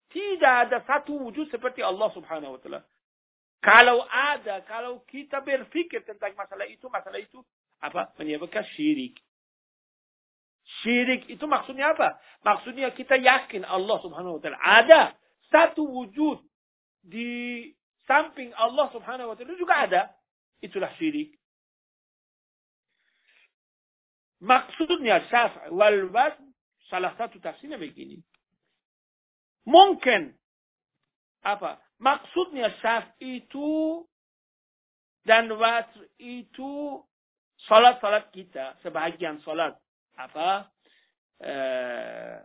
Tidak ada satu wujud seperti Allah subhanahu wa ta'ala. Kalau ada, kalau kita berpikir tentang masalah itu, masalah itu apa? Menyebabkan syirik. Syirik itu maksudnya apa? Maksudnya kita yakin Allah subhanahu wa ta'ala ada satu wujud di samping Allah subhanahu wa ta'ala juga ada. Itulah syirik. Maksudnya syaf' wal salah satu tafsirnya begini. Mungkin apa? Maksudnya syaf itu dan watr itu salat-salat kita, sebahagian salat apa? Eh,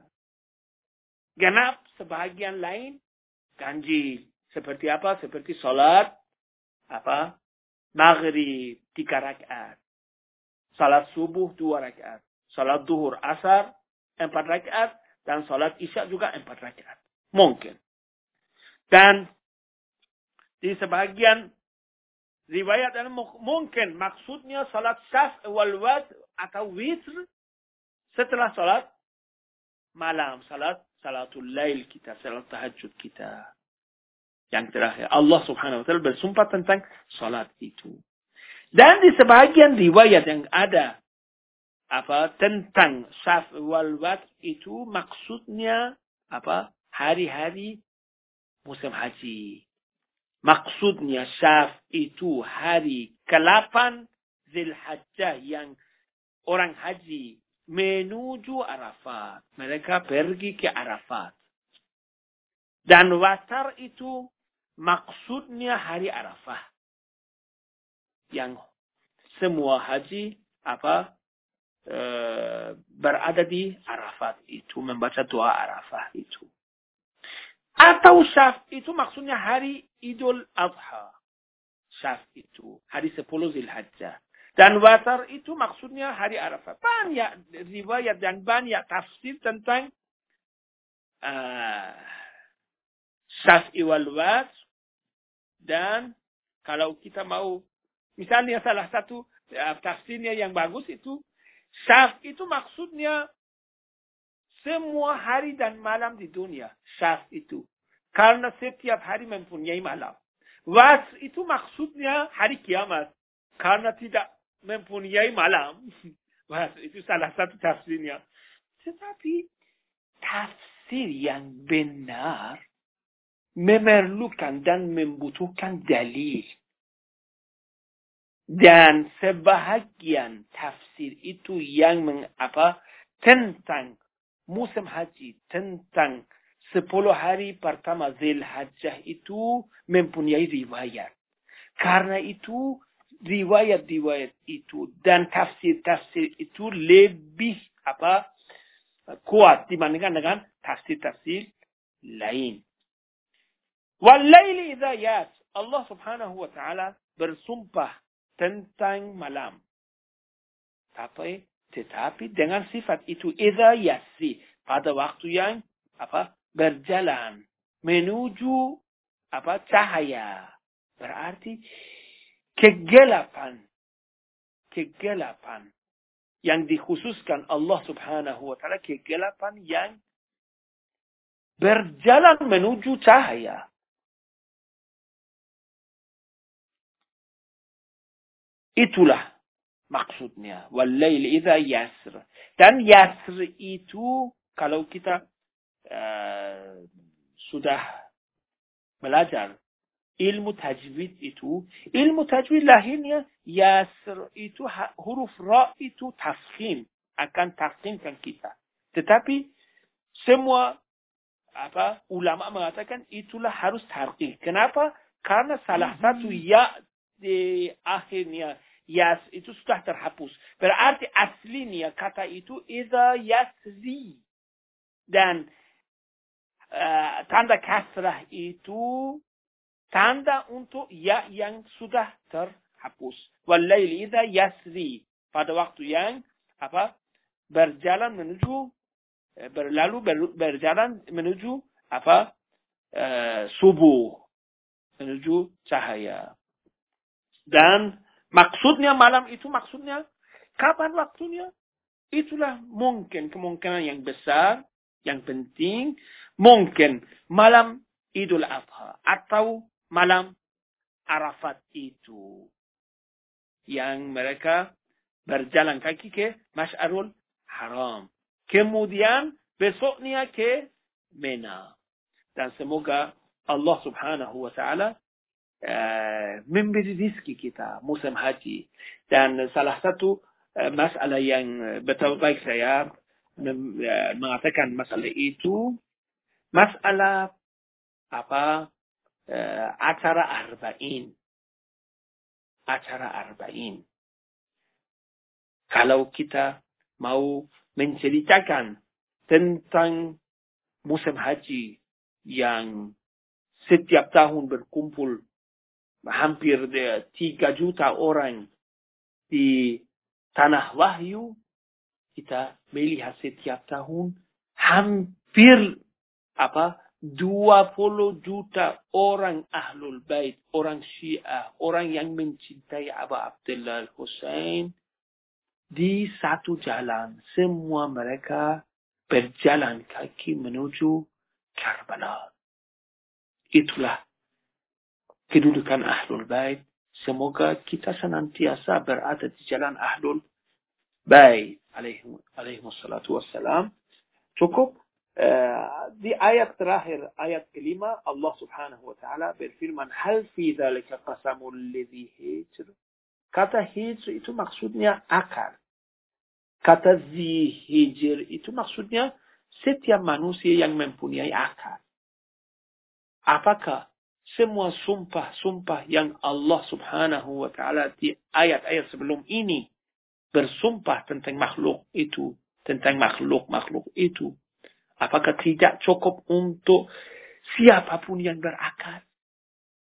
genap, sebahagian lain ganjil. Seperti apa? Seperti salat apa? Maghrib tiga rakaat. Salat subuh dua rakaat. Salat duhur asar empat rakaat. Dan salat isya juga empat rakaat. Mungkin. Dan di sebagian riwayat dan mungkin maksudnya salat syaf wal wad atau witr setelah salat malam. Salat salatul lail kita, salat tahajud kita. Yang terakhir, Allah subhanahu wa ta'ala bersumpah tentang salat itu. Dan di sebagian riwayat yang ada apa tentang syaf wal wad itu maksudnya apa hari-hari musim haji. Maksudnya syaf itu hari ke-8 Zilhajjah yang orang haji menuju Arafat. Mereka pergi ke Arafat. Dan watar itu maksudnya hari Arafah. Yang semua haji apa e, berada di Arafat itu membaca doa Arafah itu. Atau syaf itu maksudnya hari Idul Adha. Syaf itu hari 10 Zilhajjah. Dan watar itu maksudnya hari Arafah. Banyak riwayat dan banyak tafsir tentang uh, syaf wal wat dan kalau kita mau misalnya salah satu uh, tafsirnya yang bagus itu syaf itu maksudnya semua hari dan malam di dunia. Syaf itu. Karena setiap hari mempunyai malam. Was itu maksudnya hari kiamat. Karena tidak mempunyai malam. Was itu salah satu tafsirnya. Tetapi tafsir yang benar memerlukan dan membutuhkan dalil. Dan sebahagian tafsir itu yang mengapa tentang musim haji tentang sepuluh hari pertama Zilhajjah itu mempunyai riwayat. Karena itu riwayat-riwayat itu dan tafsir-tafsir itu lebih apa kuat dibandingkan dengan tafsir-tafsir lain. Walaili idza Allah Subhanahu wa taala bersumpah tentang malam. Tapi tetapi dengan sifat itu idza yasi pada waktu yang apa berjalan menuju apa cahaya berarti kegelapan kegelapan yang dikhususkan Allah Subhanahu wa taala kegelapan yang berjalan menuju cahaya itulah maksudnya. Walail yasr. Dan yasr itu kalau kita uh, sudah belajar ilmu tajwid itu, ilmu tajwid lahirnya yasr itu huruf ra itu tafkhim akan tafkhimkan kita. Tetapi semua apa ulama mengatakan itulah harus tarqih. Kenapa? Karena salah satu ya di akhirnya yas itu sudah terhapus. Berarti aslinya kata itu idza yasri. Dan uh, tanda kasrah itu tanda untuk ya yang sudah terhapus. Walail idza yasri. Pada waktu yang apa berjalan menuju eh, berlalu ber, berjalan menuju apa uh, subuh menuju cahaya dan Maksudnya malam itu maksudnya kapan waktunya? Itulah mungkin kemungkinan yang besar, yang penting. Mungkin malam Idul Adha atau malam Arafat itu. Yang mereka berjalan kaki ke Mash'arul Haram. Kemudian besoknya ke Mena. Dan semoga Allah subhanahu wa ta'ala uh, memberi rizki kita musim haji. Dan salah satu uh, masalah yang betul baik saya uh, mengatakan masalah itu, masalah apa uh, acara arba'in. Acara arba'in. Kalau kita mau menceritakan tentang musim haji yang setiap tahun berkumpul hampir tiga juta orang di tanah wahyu, kita melihat setiap tahun hampir apa 20 juta orang ahlul bait, orang syiah, orang yang mencintai Abu Abdullah Hussein di satu jalan. Semua mereka berjalan kaki menuju Karbala. Itulah kedudukan ahlul bait. Semoga kita senantiasa berada di jalan ahlul bait. Alaihi, alaihi wassalam. Cukup di ayat terakhir, ayat kelima, Allah subhanahu wa ta'ala berfirman, Hal fi dhalika qasamul ladhi hijr. Kata hijr itu maksudnya akar. Kata zi hijr itu maksudnya setiap manusia yang mempunyai akar. Apakah semua sumpah-sumpah yang Allah subhanahu wa ta'ala di ayat-ayat sebelum ini bersumpah tentang makhluk itu, tentang makhluk-makhluk itu, Apakah tidak cukup untuk siapa pun yang berakal?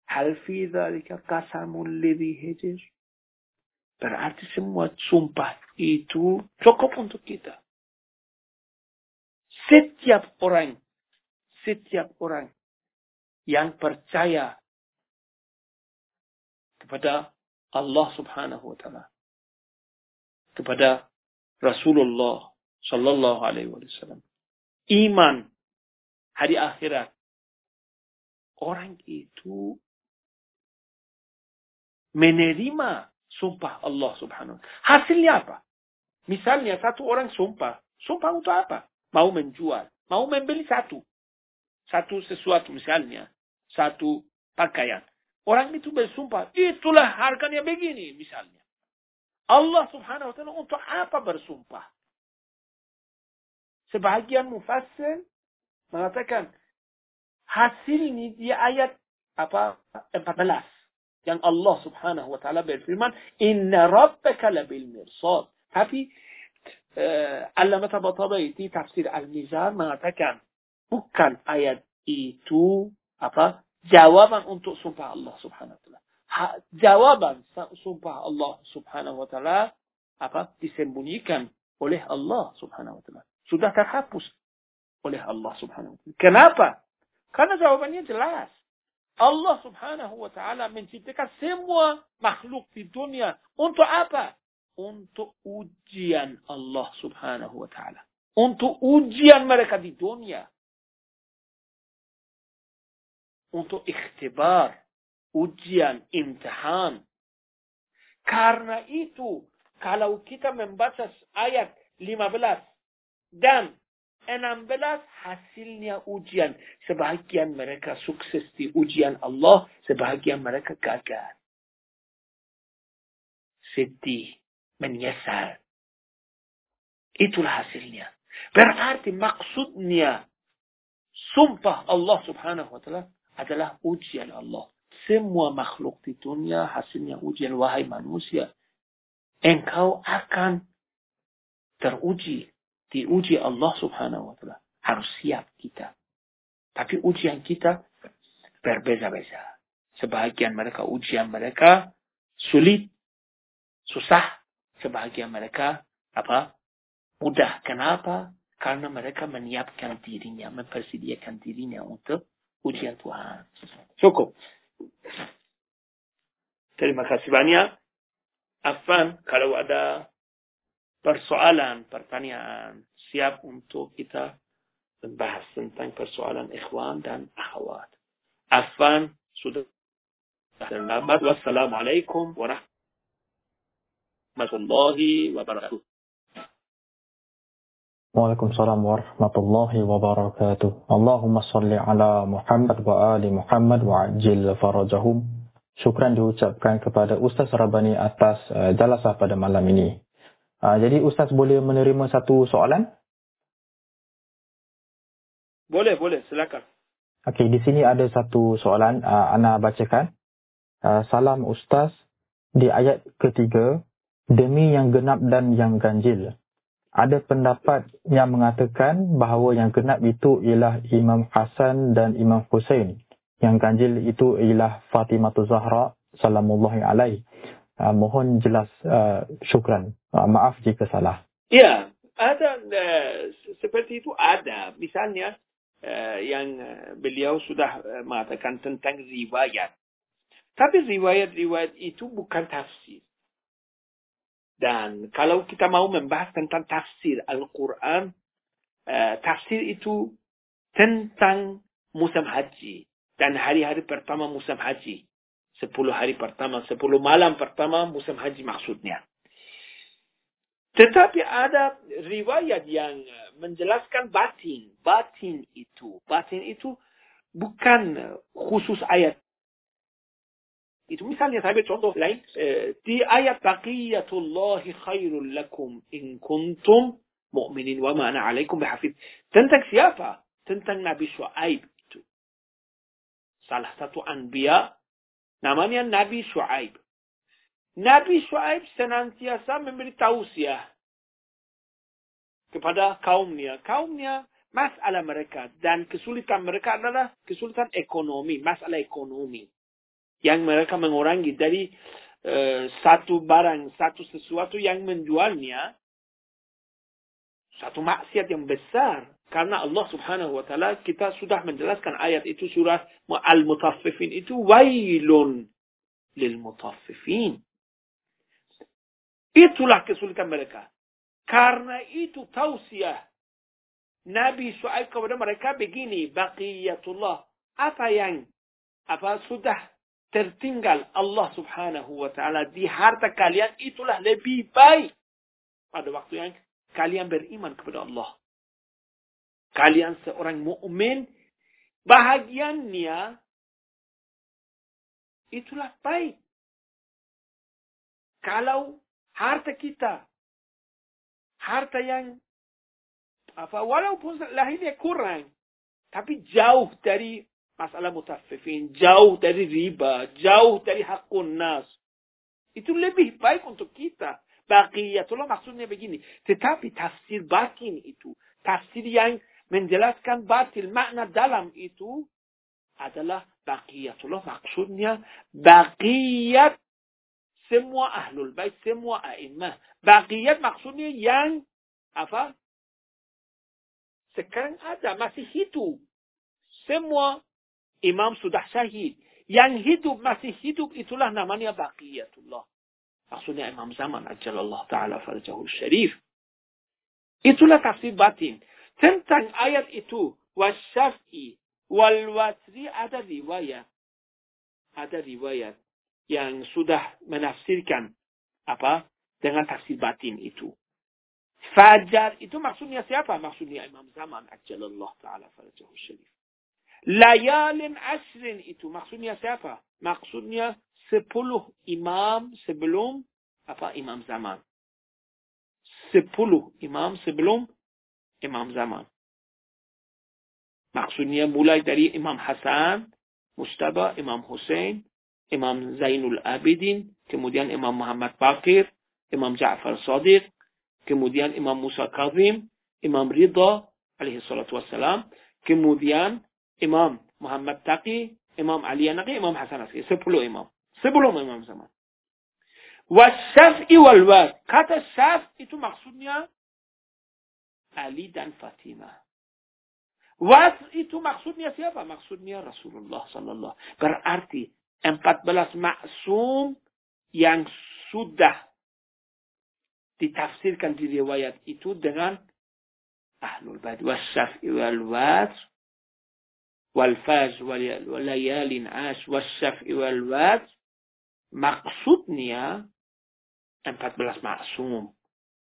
Hal fi dhalika qasamul hijr. Berarti semua sumpah itu cukup untuk kita. Setiap orang, setiap orang yang percaya kepada Allah subhanahu wa ta'ala. Kepada Rasulullah sallallahu alaihi wasallam iman hari akhirat. Orang itu menerima sumpah Allah subhanahu wa Hasilnya apa? Misalnya satu orang sumpah. Sumpah untuk apa? Mau menjual. Mau membeli satu. Satu sesuatu misalnya. Satu pakaian. Orang itu bersumpah. Itulah harganya begini misalnya. Allah subhanahu wa ta'ala untuk apa bersumpah? Sebahagian mufassir mengatakan hasil ini di ayat apa 14 yang Allah Subhanahu wa taala berfirman inna rabbaka labil mirsad. Tapi uh, Allamah Tabatabaiti tafsir Al-Mizan mengatakan bukan ayat itu apa jawaban untuk sumpah Allah Subhanahu wa taala. Jawaban sumpah Allah Subhanahu wa taala apa disembunyikan oleh Allah Subhanahu wa taala sudah terhapus oleh Allah Subhanahu wa taala. Kenapa? Karena jawabannya jelas. Allah Subhanahu wa taala menciptakan semua makhluk di dunia untuk apa? Untuk ujian Allah Subhanahu wa taala. Untuk ujian mereka di dunia. Untuk ikhtibar, ujian, imtihan. Karena itu, kalau kita membaca ayat 15 dan 16 hasilnya ujian. Sebahagian mereka sukses di ujian Allah, sebahagian mereka gagal. Sedih, menyesal. Itulah hasilnya. Berarti maksudnya sumpah Allah subhanahu wa ta'ala adalah ujian Allah. Semua makhluk di dunia hasilnya ujian. Wahai manusia, engkau akan teruji diuji Allah subhanahu wa ta'ala. Harus siap kita. Tapi ujian kita berbeza-beza. Sebahagian mereka ujian mereka sulit, susah. Sebahagian mereka apa? Mudah. Kenapa? Karena mereka menyiapkan dirinya, mempersediakan dirinya untuk ujian Tuhan. Cukup. Terima kasih banyak. Afan, kalau ada persoalan, pertanyaan, siap untuk kita membahas tentang persoalan ikhwan dan akhwat. Afan sudah Wassalamualaikum warahmatullahi wabarakatuh.
Waalaikumsalam warahmatullahi wabarakatuh. Allahumma salli ala Muhammad wa ali Muhammad wa ajil farajahum. Syukran diucapkan kepada Ustaz Rabani atas uh, jalasah pada malam ini. Uh, jadi Ustaz boleh menerima satu soalan?
Boleh, boleh. Silakan.
Okey, di sini ada satu soalan. Uh, Ana bacakan. Uh, salam Ustaz, di ayat ketiga, demi yang genap dan yang ganjil. Ada pendapat yang mengatakan bahawa yang genap itu ialah Imam Hasan dan Imam Hussein. Yang ganjil itu ialah Fatimah Zahra salamullahi alaih. Uh, mohon jelas uh, syukran. Uh, maaf jika salah.
Ya, ada uh, seperti itu ada. Misalnya uh, yang beliau sudah mengatakan tentang riwayat. Tapi riwayat-riwayat itu bukan tafsir. Dan kalau kita mau membahas tentang tafsir Al-Quran, uh, tafsir itu tentang musim haji. Dan hari-hari pertama musim haji. Sepuluh hari pertama, sepuluh malam pertama musim haji maksudnya. Tetapi ada riwayat yang menjelaskan batin. Batin itu. Batin itu bukan khusus ayat itu misalnya saya ambil contoh lain eh, di ayat baqiyatullahi khairul lakum in kuntum mu'minin wa ma ana alaikum bihafiz tentang siapa tentang Nabi Shu'aib itu salah satu anbiya namanya Nabi Shu'aib. Nabi Shu'aib senantiasa memberi tausiah kepada kaumnya. Kaumnya masalah mereka dan kesulitan mereka adalah kesulitan ekonomi masalah ekonomi yang mereka mengurangi dari uh, satu barang, satu sesuatu yang menjualnya satu maksiat yang besar karena Allah Subhanahu wa taala kita sudah menjelaskan ayat itu surah Al-Mutaffifin itu wailun lil mutaffifin. Itulah kesulitan mereka. Karena itu tausiah Nabi Shu'aib kepada mereka begini, baqiyatullah. Apa yang apa sudah tertinggal Allah subhanahu wa ta'ala di harta kalian itulah lebih baik pada waktu yang kalian beriman kepada Allah. Kalian seorang mukmin bahagiannya itulah baik. Kalau harta kita, harta yang apa walaupun lahirnya kurang, tapi jauh dari masalah mutaffifin, jauh dari riba, jauh dari hakun nas. Itu lebih baik untuk kita. Baqiyatullah maksudnya begini. Tetapi tafsir batin itu, tafsir yang menjelaskan batil, makna dalam itu adalah baqiyatullah maksudnya baqiyat semua ahlul bait, semua a'immah. Baqiyat maksudnya yang apa? Sekarang ada, masih hidup. Semua imam sudah syahid. Yang hidup masih hidup itulah namanya baqiyatullah. Maksudnya imam zaman ajalallah ta'ala farjahul syarif. Itulah tafsir batin. Tentang ayat itu, wasyafi wal watri ada riwayat. Ada riwayat yang sudah menafsirkan apa dengan tafsir batin itu. Fajar itu maksudnya siapa? Maksudnya Imam Zaman ajalallah ta'ala farjahul syarif. Layalin asrin itu maksudnya siapa? Maksudnya sepuluh imam sebelum apa imam zaman. Sepuluh imam sebelum imam zaman. Maksudnya mulai dari Imam Hasan, Mustaba, Imam Hussein, Imam Zainul Abidin, kemudian Imam Muhammad Bakir, Imam Ja'far Sadiq, kemudian Imam Musa Kazim, Imam Ridha alaihi salatu wassalam, kemudian Imam Muhammad Taqi, Imam Ali Anaqi, Imam Hasan Asri. Sepuluh imam. Sebelum imam zaman. Wasyaf'i wal was. Kata syaf itu maksudnya علی و فاطمة. واس ایتو مقصود نیست یا با مقصود نیست رسول الله صلی الله برارتی امپت بلاس معصوم یعنی سودة. دی تفسیر کن دی روایت ایتو دنگان أهل البد و السفع و الواس و الفاز و لیال عاش و السفع و الواس مقصود نیست امپت بلاس معصوم.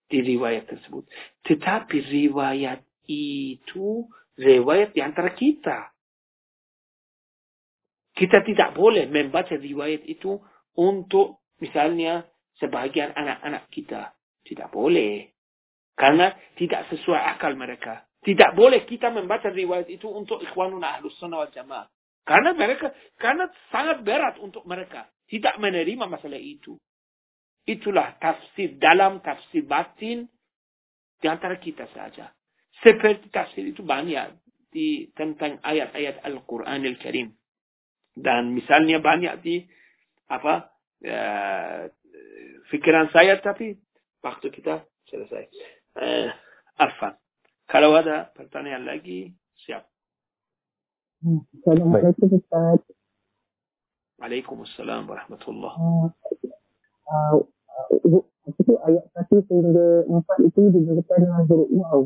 Di riwayat tersebut. Tetapi riwayat itu riwayat di antara kita. Kita tidak boleh membaca riwayat itu untuk misalnya sebagian anak-anak kita. Tidak boleh. Karena tidak sesuai akal mereka. Tidak boleh kita membaca riwayat itu untuk ikhwanun ahlus sunnah wal jamaah. Karena mereka, karena sangat berat untuk mereka. Tidak menerima masalah itu. Itulah tafsir dalam, tafsir batin di antara kita saja. Seperti tafsir itu banyak di tentang ayat-ayat Al-Quran Al-Karim. Dan misalnya banyak di apa ya, fikiran saya tapi waktu kita selesai. Eh, Arfan. Kalau ada pertanyaan lagi, siap.
Assalamualaikum Ustaz.
Waalaikumsalam warahmatullahi
Uh, uh, itu ayat satu sehingga empat itu diberikan dengan huruf waw.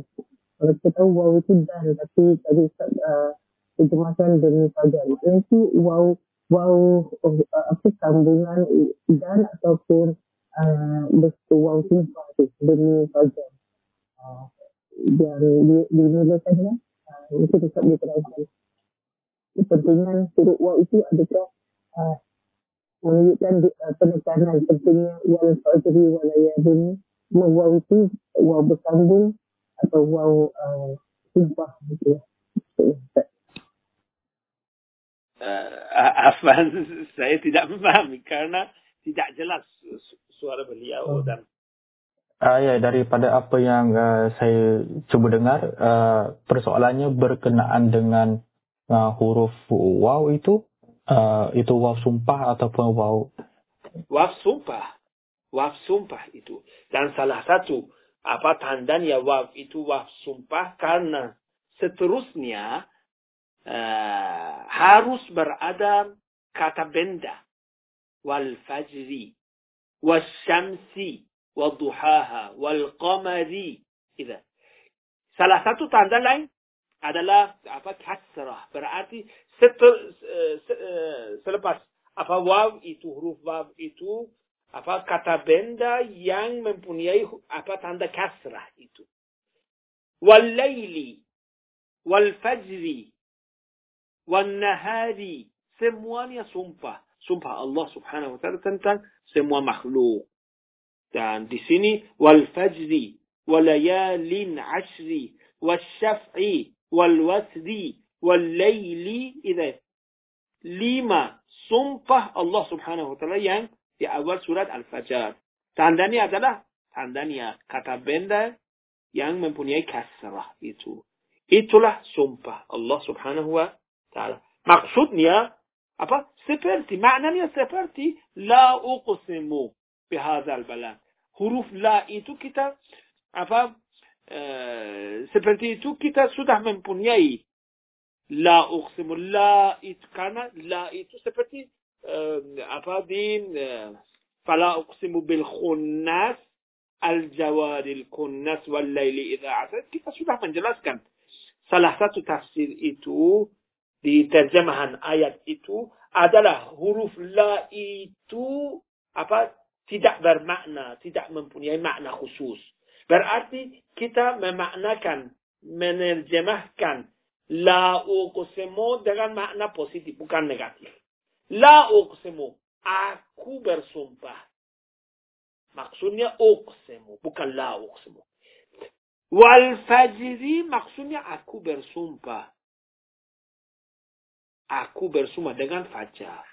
Kalau kita tahu waw itu dan, tapi tadi Ustaz uh, terjemahkan demi fajar. Maksudnya itu waw, waw uh, apa sambungan dan ataupun uh, waw sumpah itu demi fajar. Uh, dan di, dimulakan ya. Uh, itu tetap diterangkan. Kepentingan huruf waw itu adakah uh, menunjukkan uh, penekanan pentingnya wal fajri wal layalin waw itu waw bersambung atau waw uh, sumpah gitu ya.
Uh, Afan, saya tidak memahami karena tidak jelas suara beliau
Hmm.
dan
Ah ya daripada apa yang uh, saya cuba dengar uh, persoalannya berkenaan dengan uh, huruf waw itu uh, itu waw sumpah ataupun waw
waf sumpah. Waf sumpah itu. Dan salah satu apa tandanya waf itu waf sumpah karena seterusnya uh, harus berada kata benda wal fajri wal syamsi wal duhaha wal qamari. Salah satu tanda lain adalah apa kasrah berarti setel, eh, se- eh, selepas apa waw itu huruf waw itu apa kata benda yang mempunyai apa tanda kasrah itu wal laili wal fajri wal nahari semuanya sumpah sumpah Allah Subhanahu wa taala tentang semua makhluk dan di sini wal fajri wal layalin ashri wal wal laili idza lima sumpah Allah Subhanahu wa taala yang di awal surat Al-Fajr. Tandanya adalah tandanya kata benda yang mempunyai kasrah itu. Itulah sumpah Allah Subhanahu wa taala. Maksudnya apa? Seperti maknanya seperti la uqsimu bihadzal balad. Huruf la itu kita apa? Eh, seperti itu kita sudah mempunyai. La uqsimu la itu karena la itu seperti eh, apa di eh, fala uqsimu bil khunnas al jawaril kunnas wal laili idza asad kita sudah menjelaskan. Salah satu tafsir itu di terjemahan ayat itu adalah huruf la itu apa tidak bermakna tidak mempunyai makna khusus berarti kita memaknakan menerjemahkan La uqsimu dengan makna positif, bukan negatif. La uqsimu, aku bersumpah. Maksudnya uqsimu, bukan la uqsimu. Wal fajri maksudnya aku bersumpah. Aku bersumpah dengan fajar.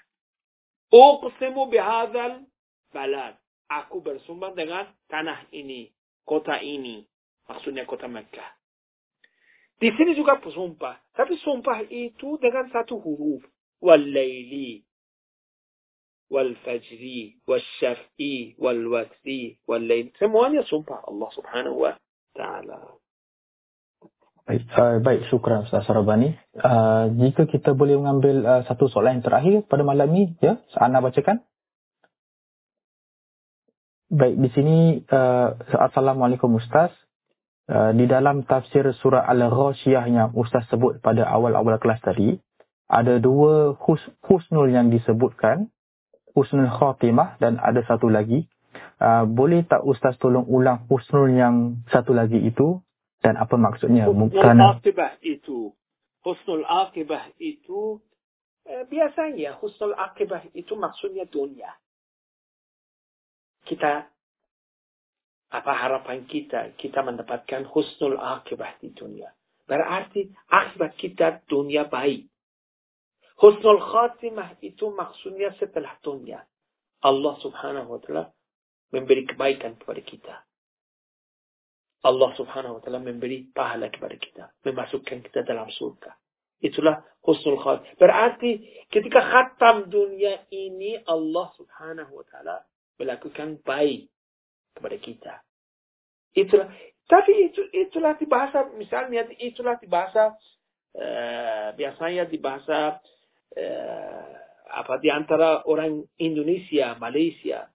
Uqsimu bihadzal balad. Aku bersumpah dengan tanah ini, kota ini. Maksudnya kota Mekah. Di sini juga sumpah. Tapi sumpah itu dengan satu huruf. Wal-layli. Wal-fajri. Wal-syaf'i. Wal-watri. Wal-layli. Semuanya sumpah Allah subhanahu wa ta'ala.
Baik, uh, baik syukran Ustaz Sarabani. Uh, jika kita boleh mengambil uh, satu soalan yang terakhir pada malam ini, ya, Ana bacakan. Baik, di sini uh, Assalamualaikum Ustaz. Uh, di dalam tafsir surah Al-Ghasyiyah yang Ustaz sebut pada awal-awal kelas tadi, ada dua hus, husnul yang disebutkan, husnul khatimah dan ada satu lagi. Uh, boleh tak Ustaz tolong ulang husnul yang satu lagi itu dan apa maksudnya?
Husnul akibah itu, husnul akibah itu eh, biasanya husnul akibah itu maksudnya dunia. Kita apa harapan kita? Kita mendapatkan husnul akibah di dunia. Berarti akibat kita dunia baik. Husnul khatimah itu maksudnya setelah dunia. Allah subhanahu wa ta'ala memberi kebaikan kepada kita. Allah subhanahu wa ta'ala memberi pahala kepada kita. Memasukkan kita dalam surga. Itulah husnul khatimah. Berarti ketika khatam dunia ini Allah subhanahu wa ta'ala melakukan baik kepada kita. Itulah. Tapi itu, itulah di bahasa, misalnya itulah di bahasa, uh, biasanya di bahasa eh, apa di antara orang Indonesia, Malaysia,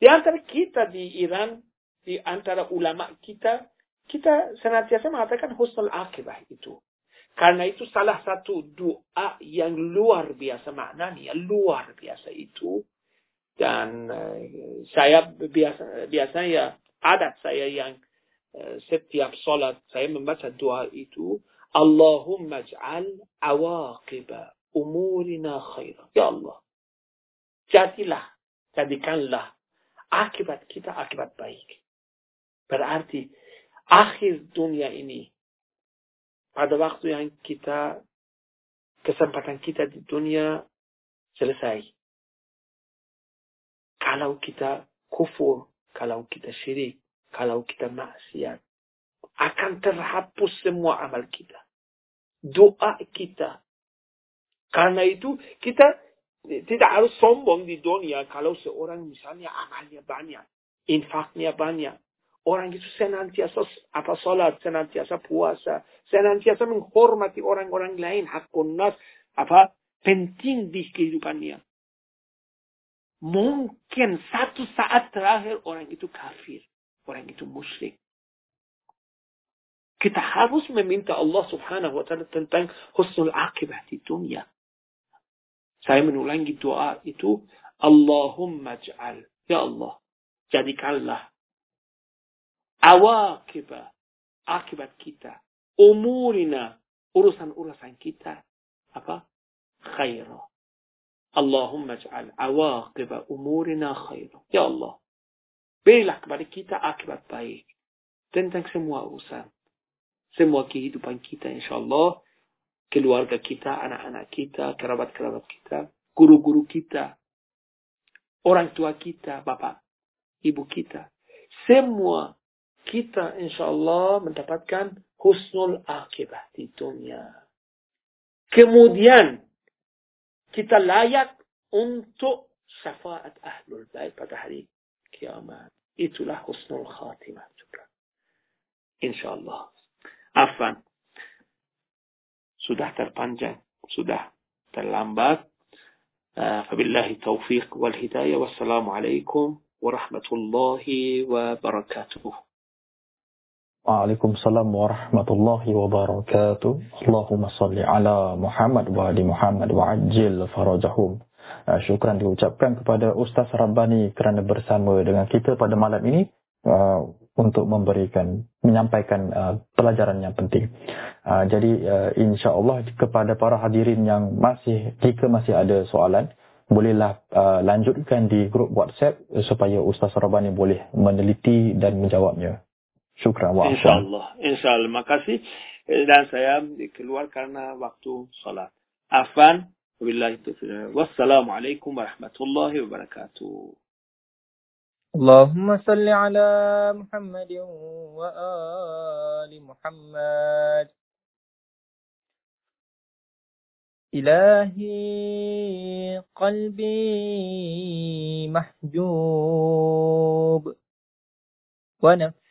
di antara kita di Iran, di antara ulama kita, kita senantiasa mengatakan husnul akibah itu. Karena itu salah satu doa yang luar biasa maknanya, luar biasa itu. Dan uh, saya biasa biasanya adat saya yang uh, setiap salat saya membaca doa itu, Allahumma ja'al awaqibah umurina khair. Ya Allah. Jadilah, jadikanlah akibat kita akibat baik. Berarti akhir dunia ini pada waktu yang kita kesempatan kita di dunia selesai. Kalau kita kufur, kalau kita syirik, kalau kita maksiat, akan terhapus semua amal kita. Doa kita karena itu kita tidak harus sombong di dunia kalau seorang misalnya amalnya banyak, infaknya banyak. Orang itu senantiasa apa salat, senantiasa puasa, senantiasa menghormati orang-orang lain, hakun nas, apa penting di kehidupannya. Mungkin satu saat terakhir orang itu kafir, orang itu musyrik. Kita harus meminta Allah subhanahu wa ta'ala tentang husnul akibah di dunia. Saya mengulangi doa itu. Allahumma ja'al. Ya Allah. Jadikanlah. Awakibah. Akibat kita. Umurina. Urusan-urusan kita. Apa? Khairah. Allahumma ja'al awaqibah umurina khairah. Ya Allah. Berilah kepada kita akibat baik. Tentang semua urusan. Semua kehidupan kita insyaAllah keluarga kita, anak-anak kita, kerabat-kerabat kita, guru-guru kita, orang tua kita, bapak, ibu kita. Semua kita insya Allah mendapatkan husnul akibat di dunia. Kemudian kita layak untuk syafaat ahlul bait pada hari kiamat. Itulah husnul khatimah juga. Insya Allah. Afan sudah terpanjang, sudah terlambat. Fabillahi taufiq wal hidayah. Wassalamualaikum warahmatullahi wabarakatuh.
Waalaikumsalam warahmatullahi wabarakatuh. Allahumma salli ala Muhammad wa ali Muhammad wa ajil farajahum. Uh, syukran diucapkan kepada Ustaz Rabbani kerana bersama dengan kita pada malam ini. Uh, untuk memberikan menyampaikan uh, pelajaran yang penting. Uh, jadi uh, insya-Allah kepada para hadirin yang masih jika masih ada soalan bolehlah uh, lanjutkan di grup WhatsApp supaya Ustaz Rabani boleh meneliti dan menjawabnya. Syukran wa
Insya-Allah. Insya-Allah. Makasih dan saya keluar karena waktu salat. Afan. Wassalamualaikum warahmatullahi wabarakatuh.
اللهم صل على محمد وآل محمد إلهي قلبي محجوب ونفسي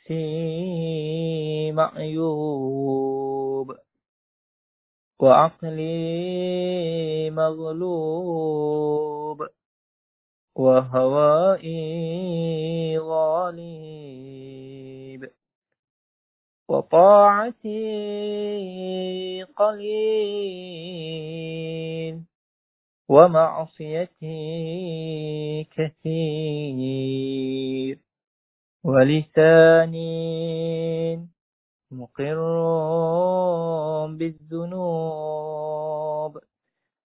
معيوب وعقلي مغلوب وهوائي غالب وطاعتي قليل ومعصيته كثير. ولساني مقر بالذنوب.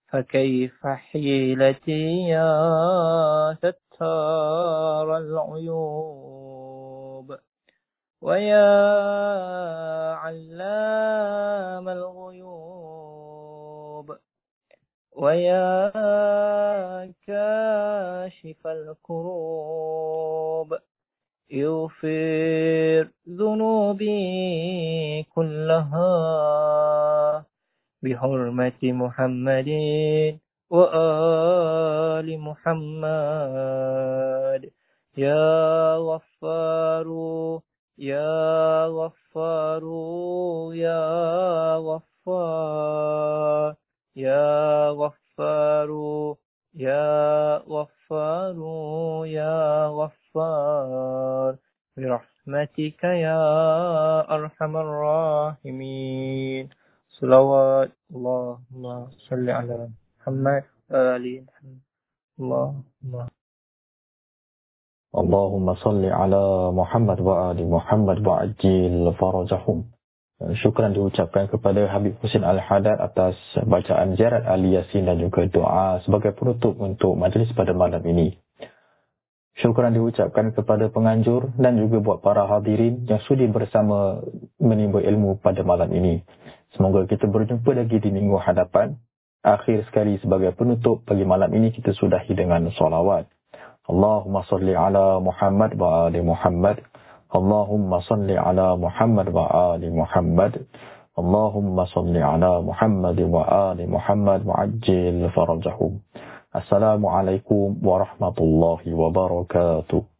فكيف حيلتي يا ستار العيوب؟ ويا علام الغيوب. ويا كاشف الكروب. اغفر ذنوبي كلها بحرمة محمد وآل محمد. يا غفار يا غفار يا غفار يا غفار. يا غفار يا غفار برحمتك يا أرحم الراحمين. صلوات الله الله صل على محمد وآل محمد.
الله اللهم صل على محمد وآل محمد وعجل فرجهم. Eh, syukran diucapkan kepada Habib Husin Al-Hadad atas bacaan ziarat Ali Yasin dan juga doa sebagai penutup untuk majlis pada malam ini. Syukran diucapkan kepada penganjur dan juga buat para hadirin yang sudi bersama menimba ilmu pada malam ini. Semoga kita berjumpa lagi di minggu hadapan. Akhir sekali sebagai penutup bagi malam ini kita sudahi dengan solawat. Allahumma salli ala Muhammad wa ali Muhammad. اللهم صل على محمد وآل محمد. اللهم صل على محمد وآل محمد وعجل فرجهم. السلام عليكم ورحمة الله وبركاته.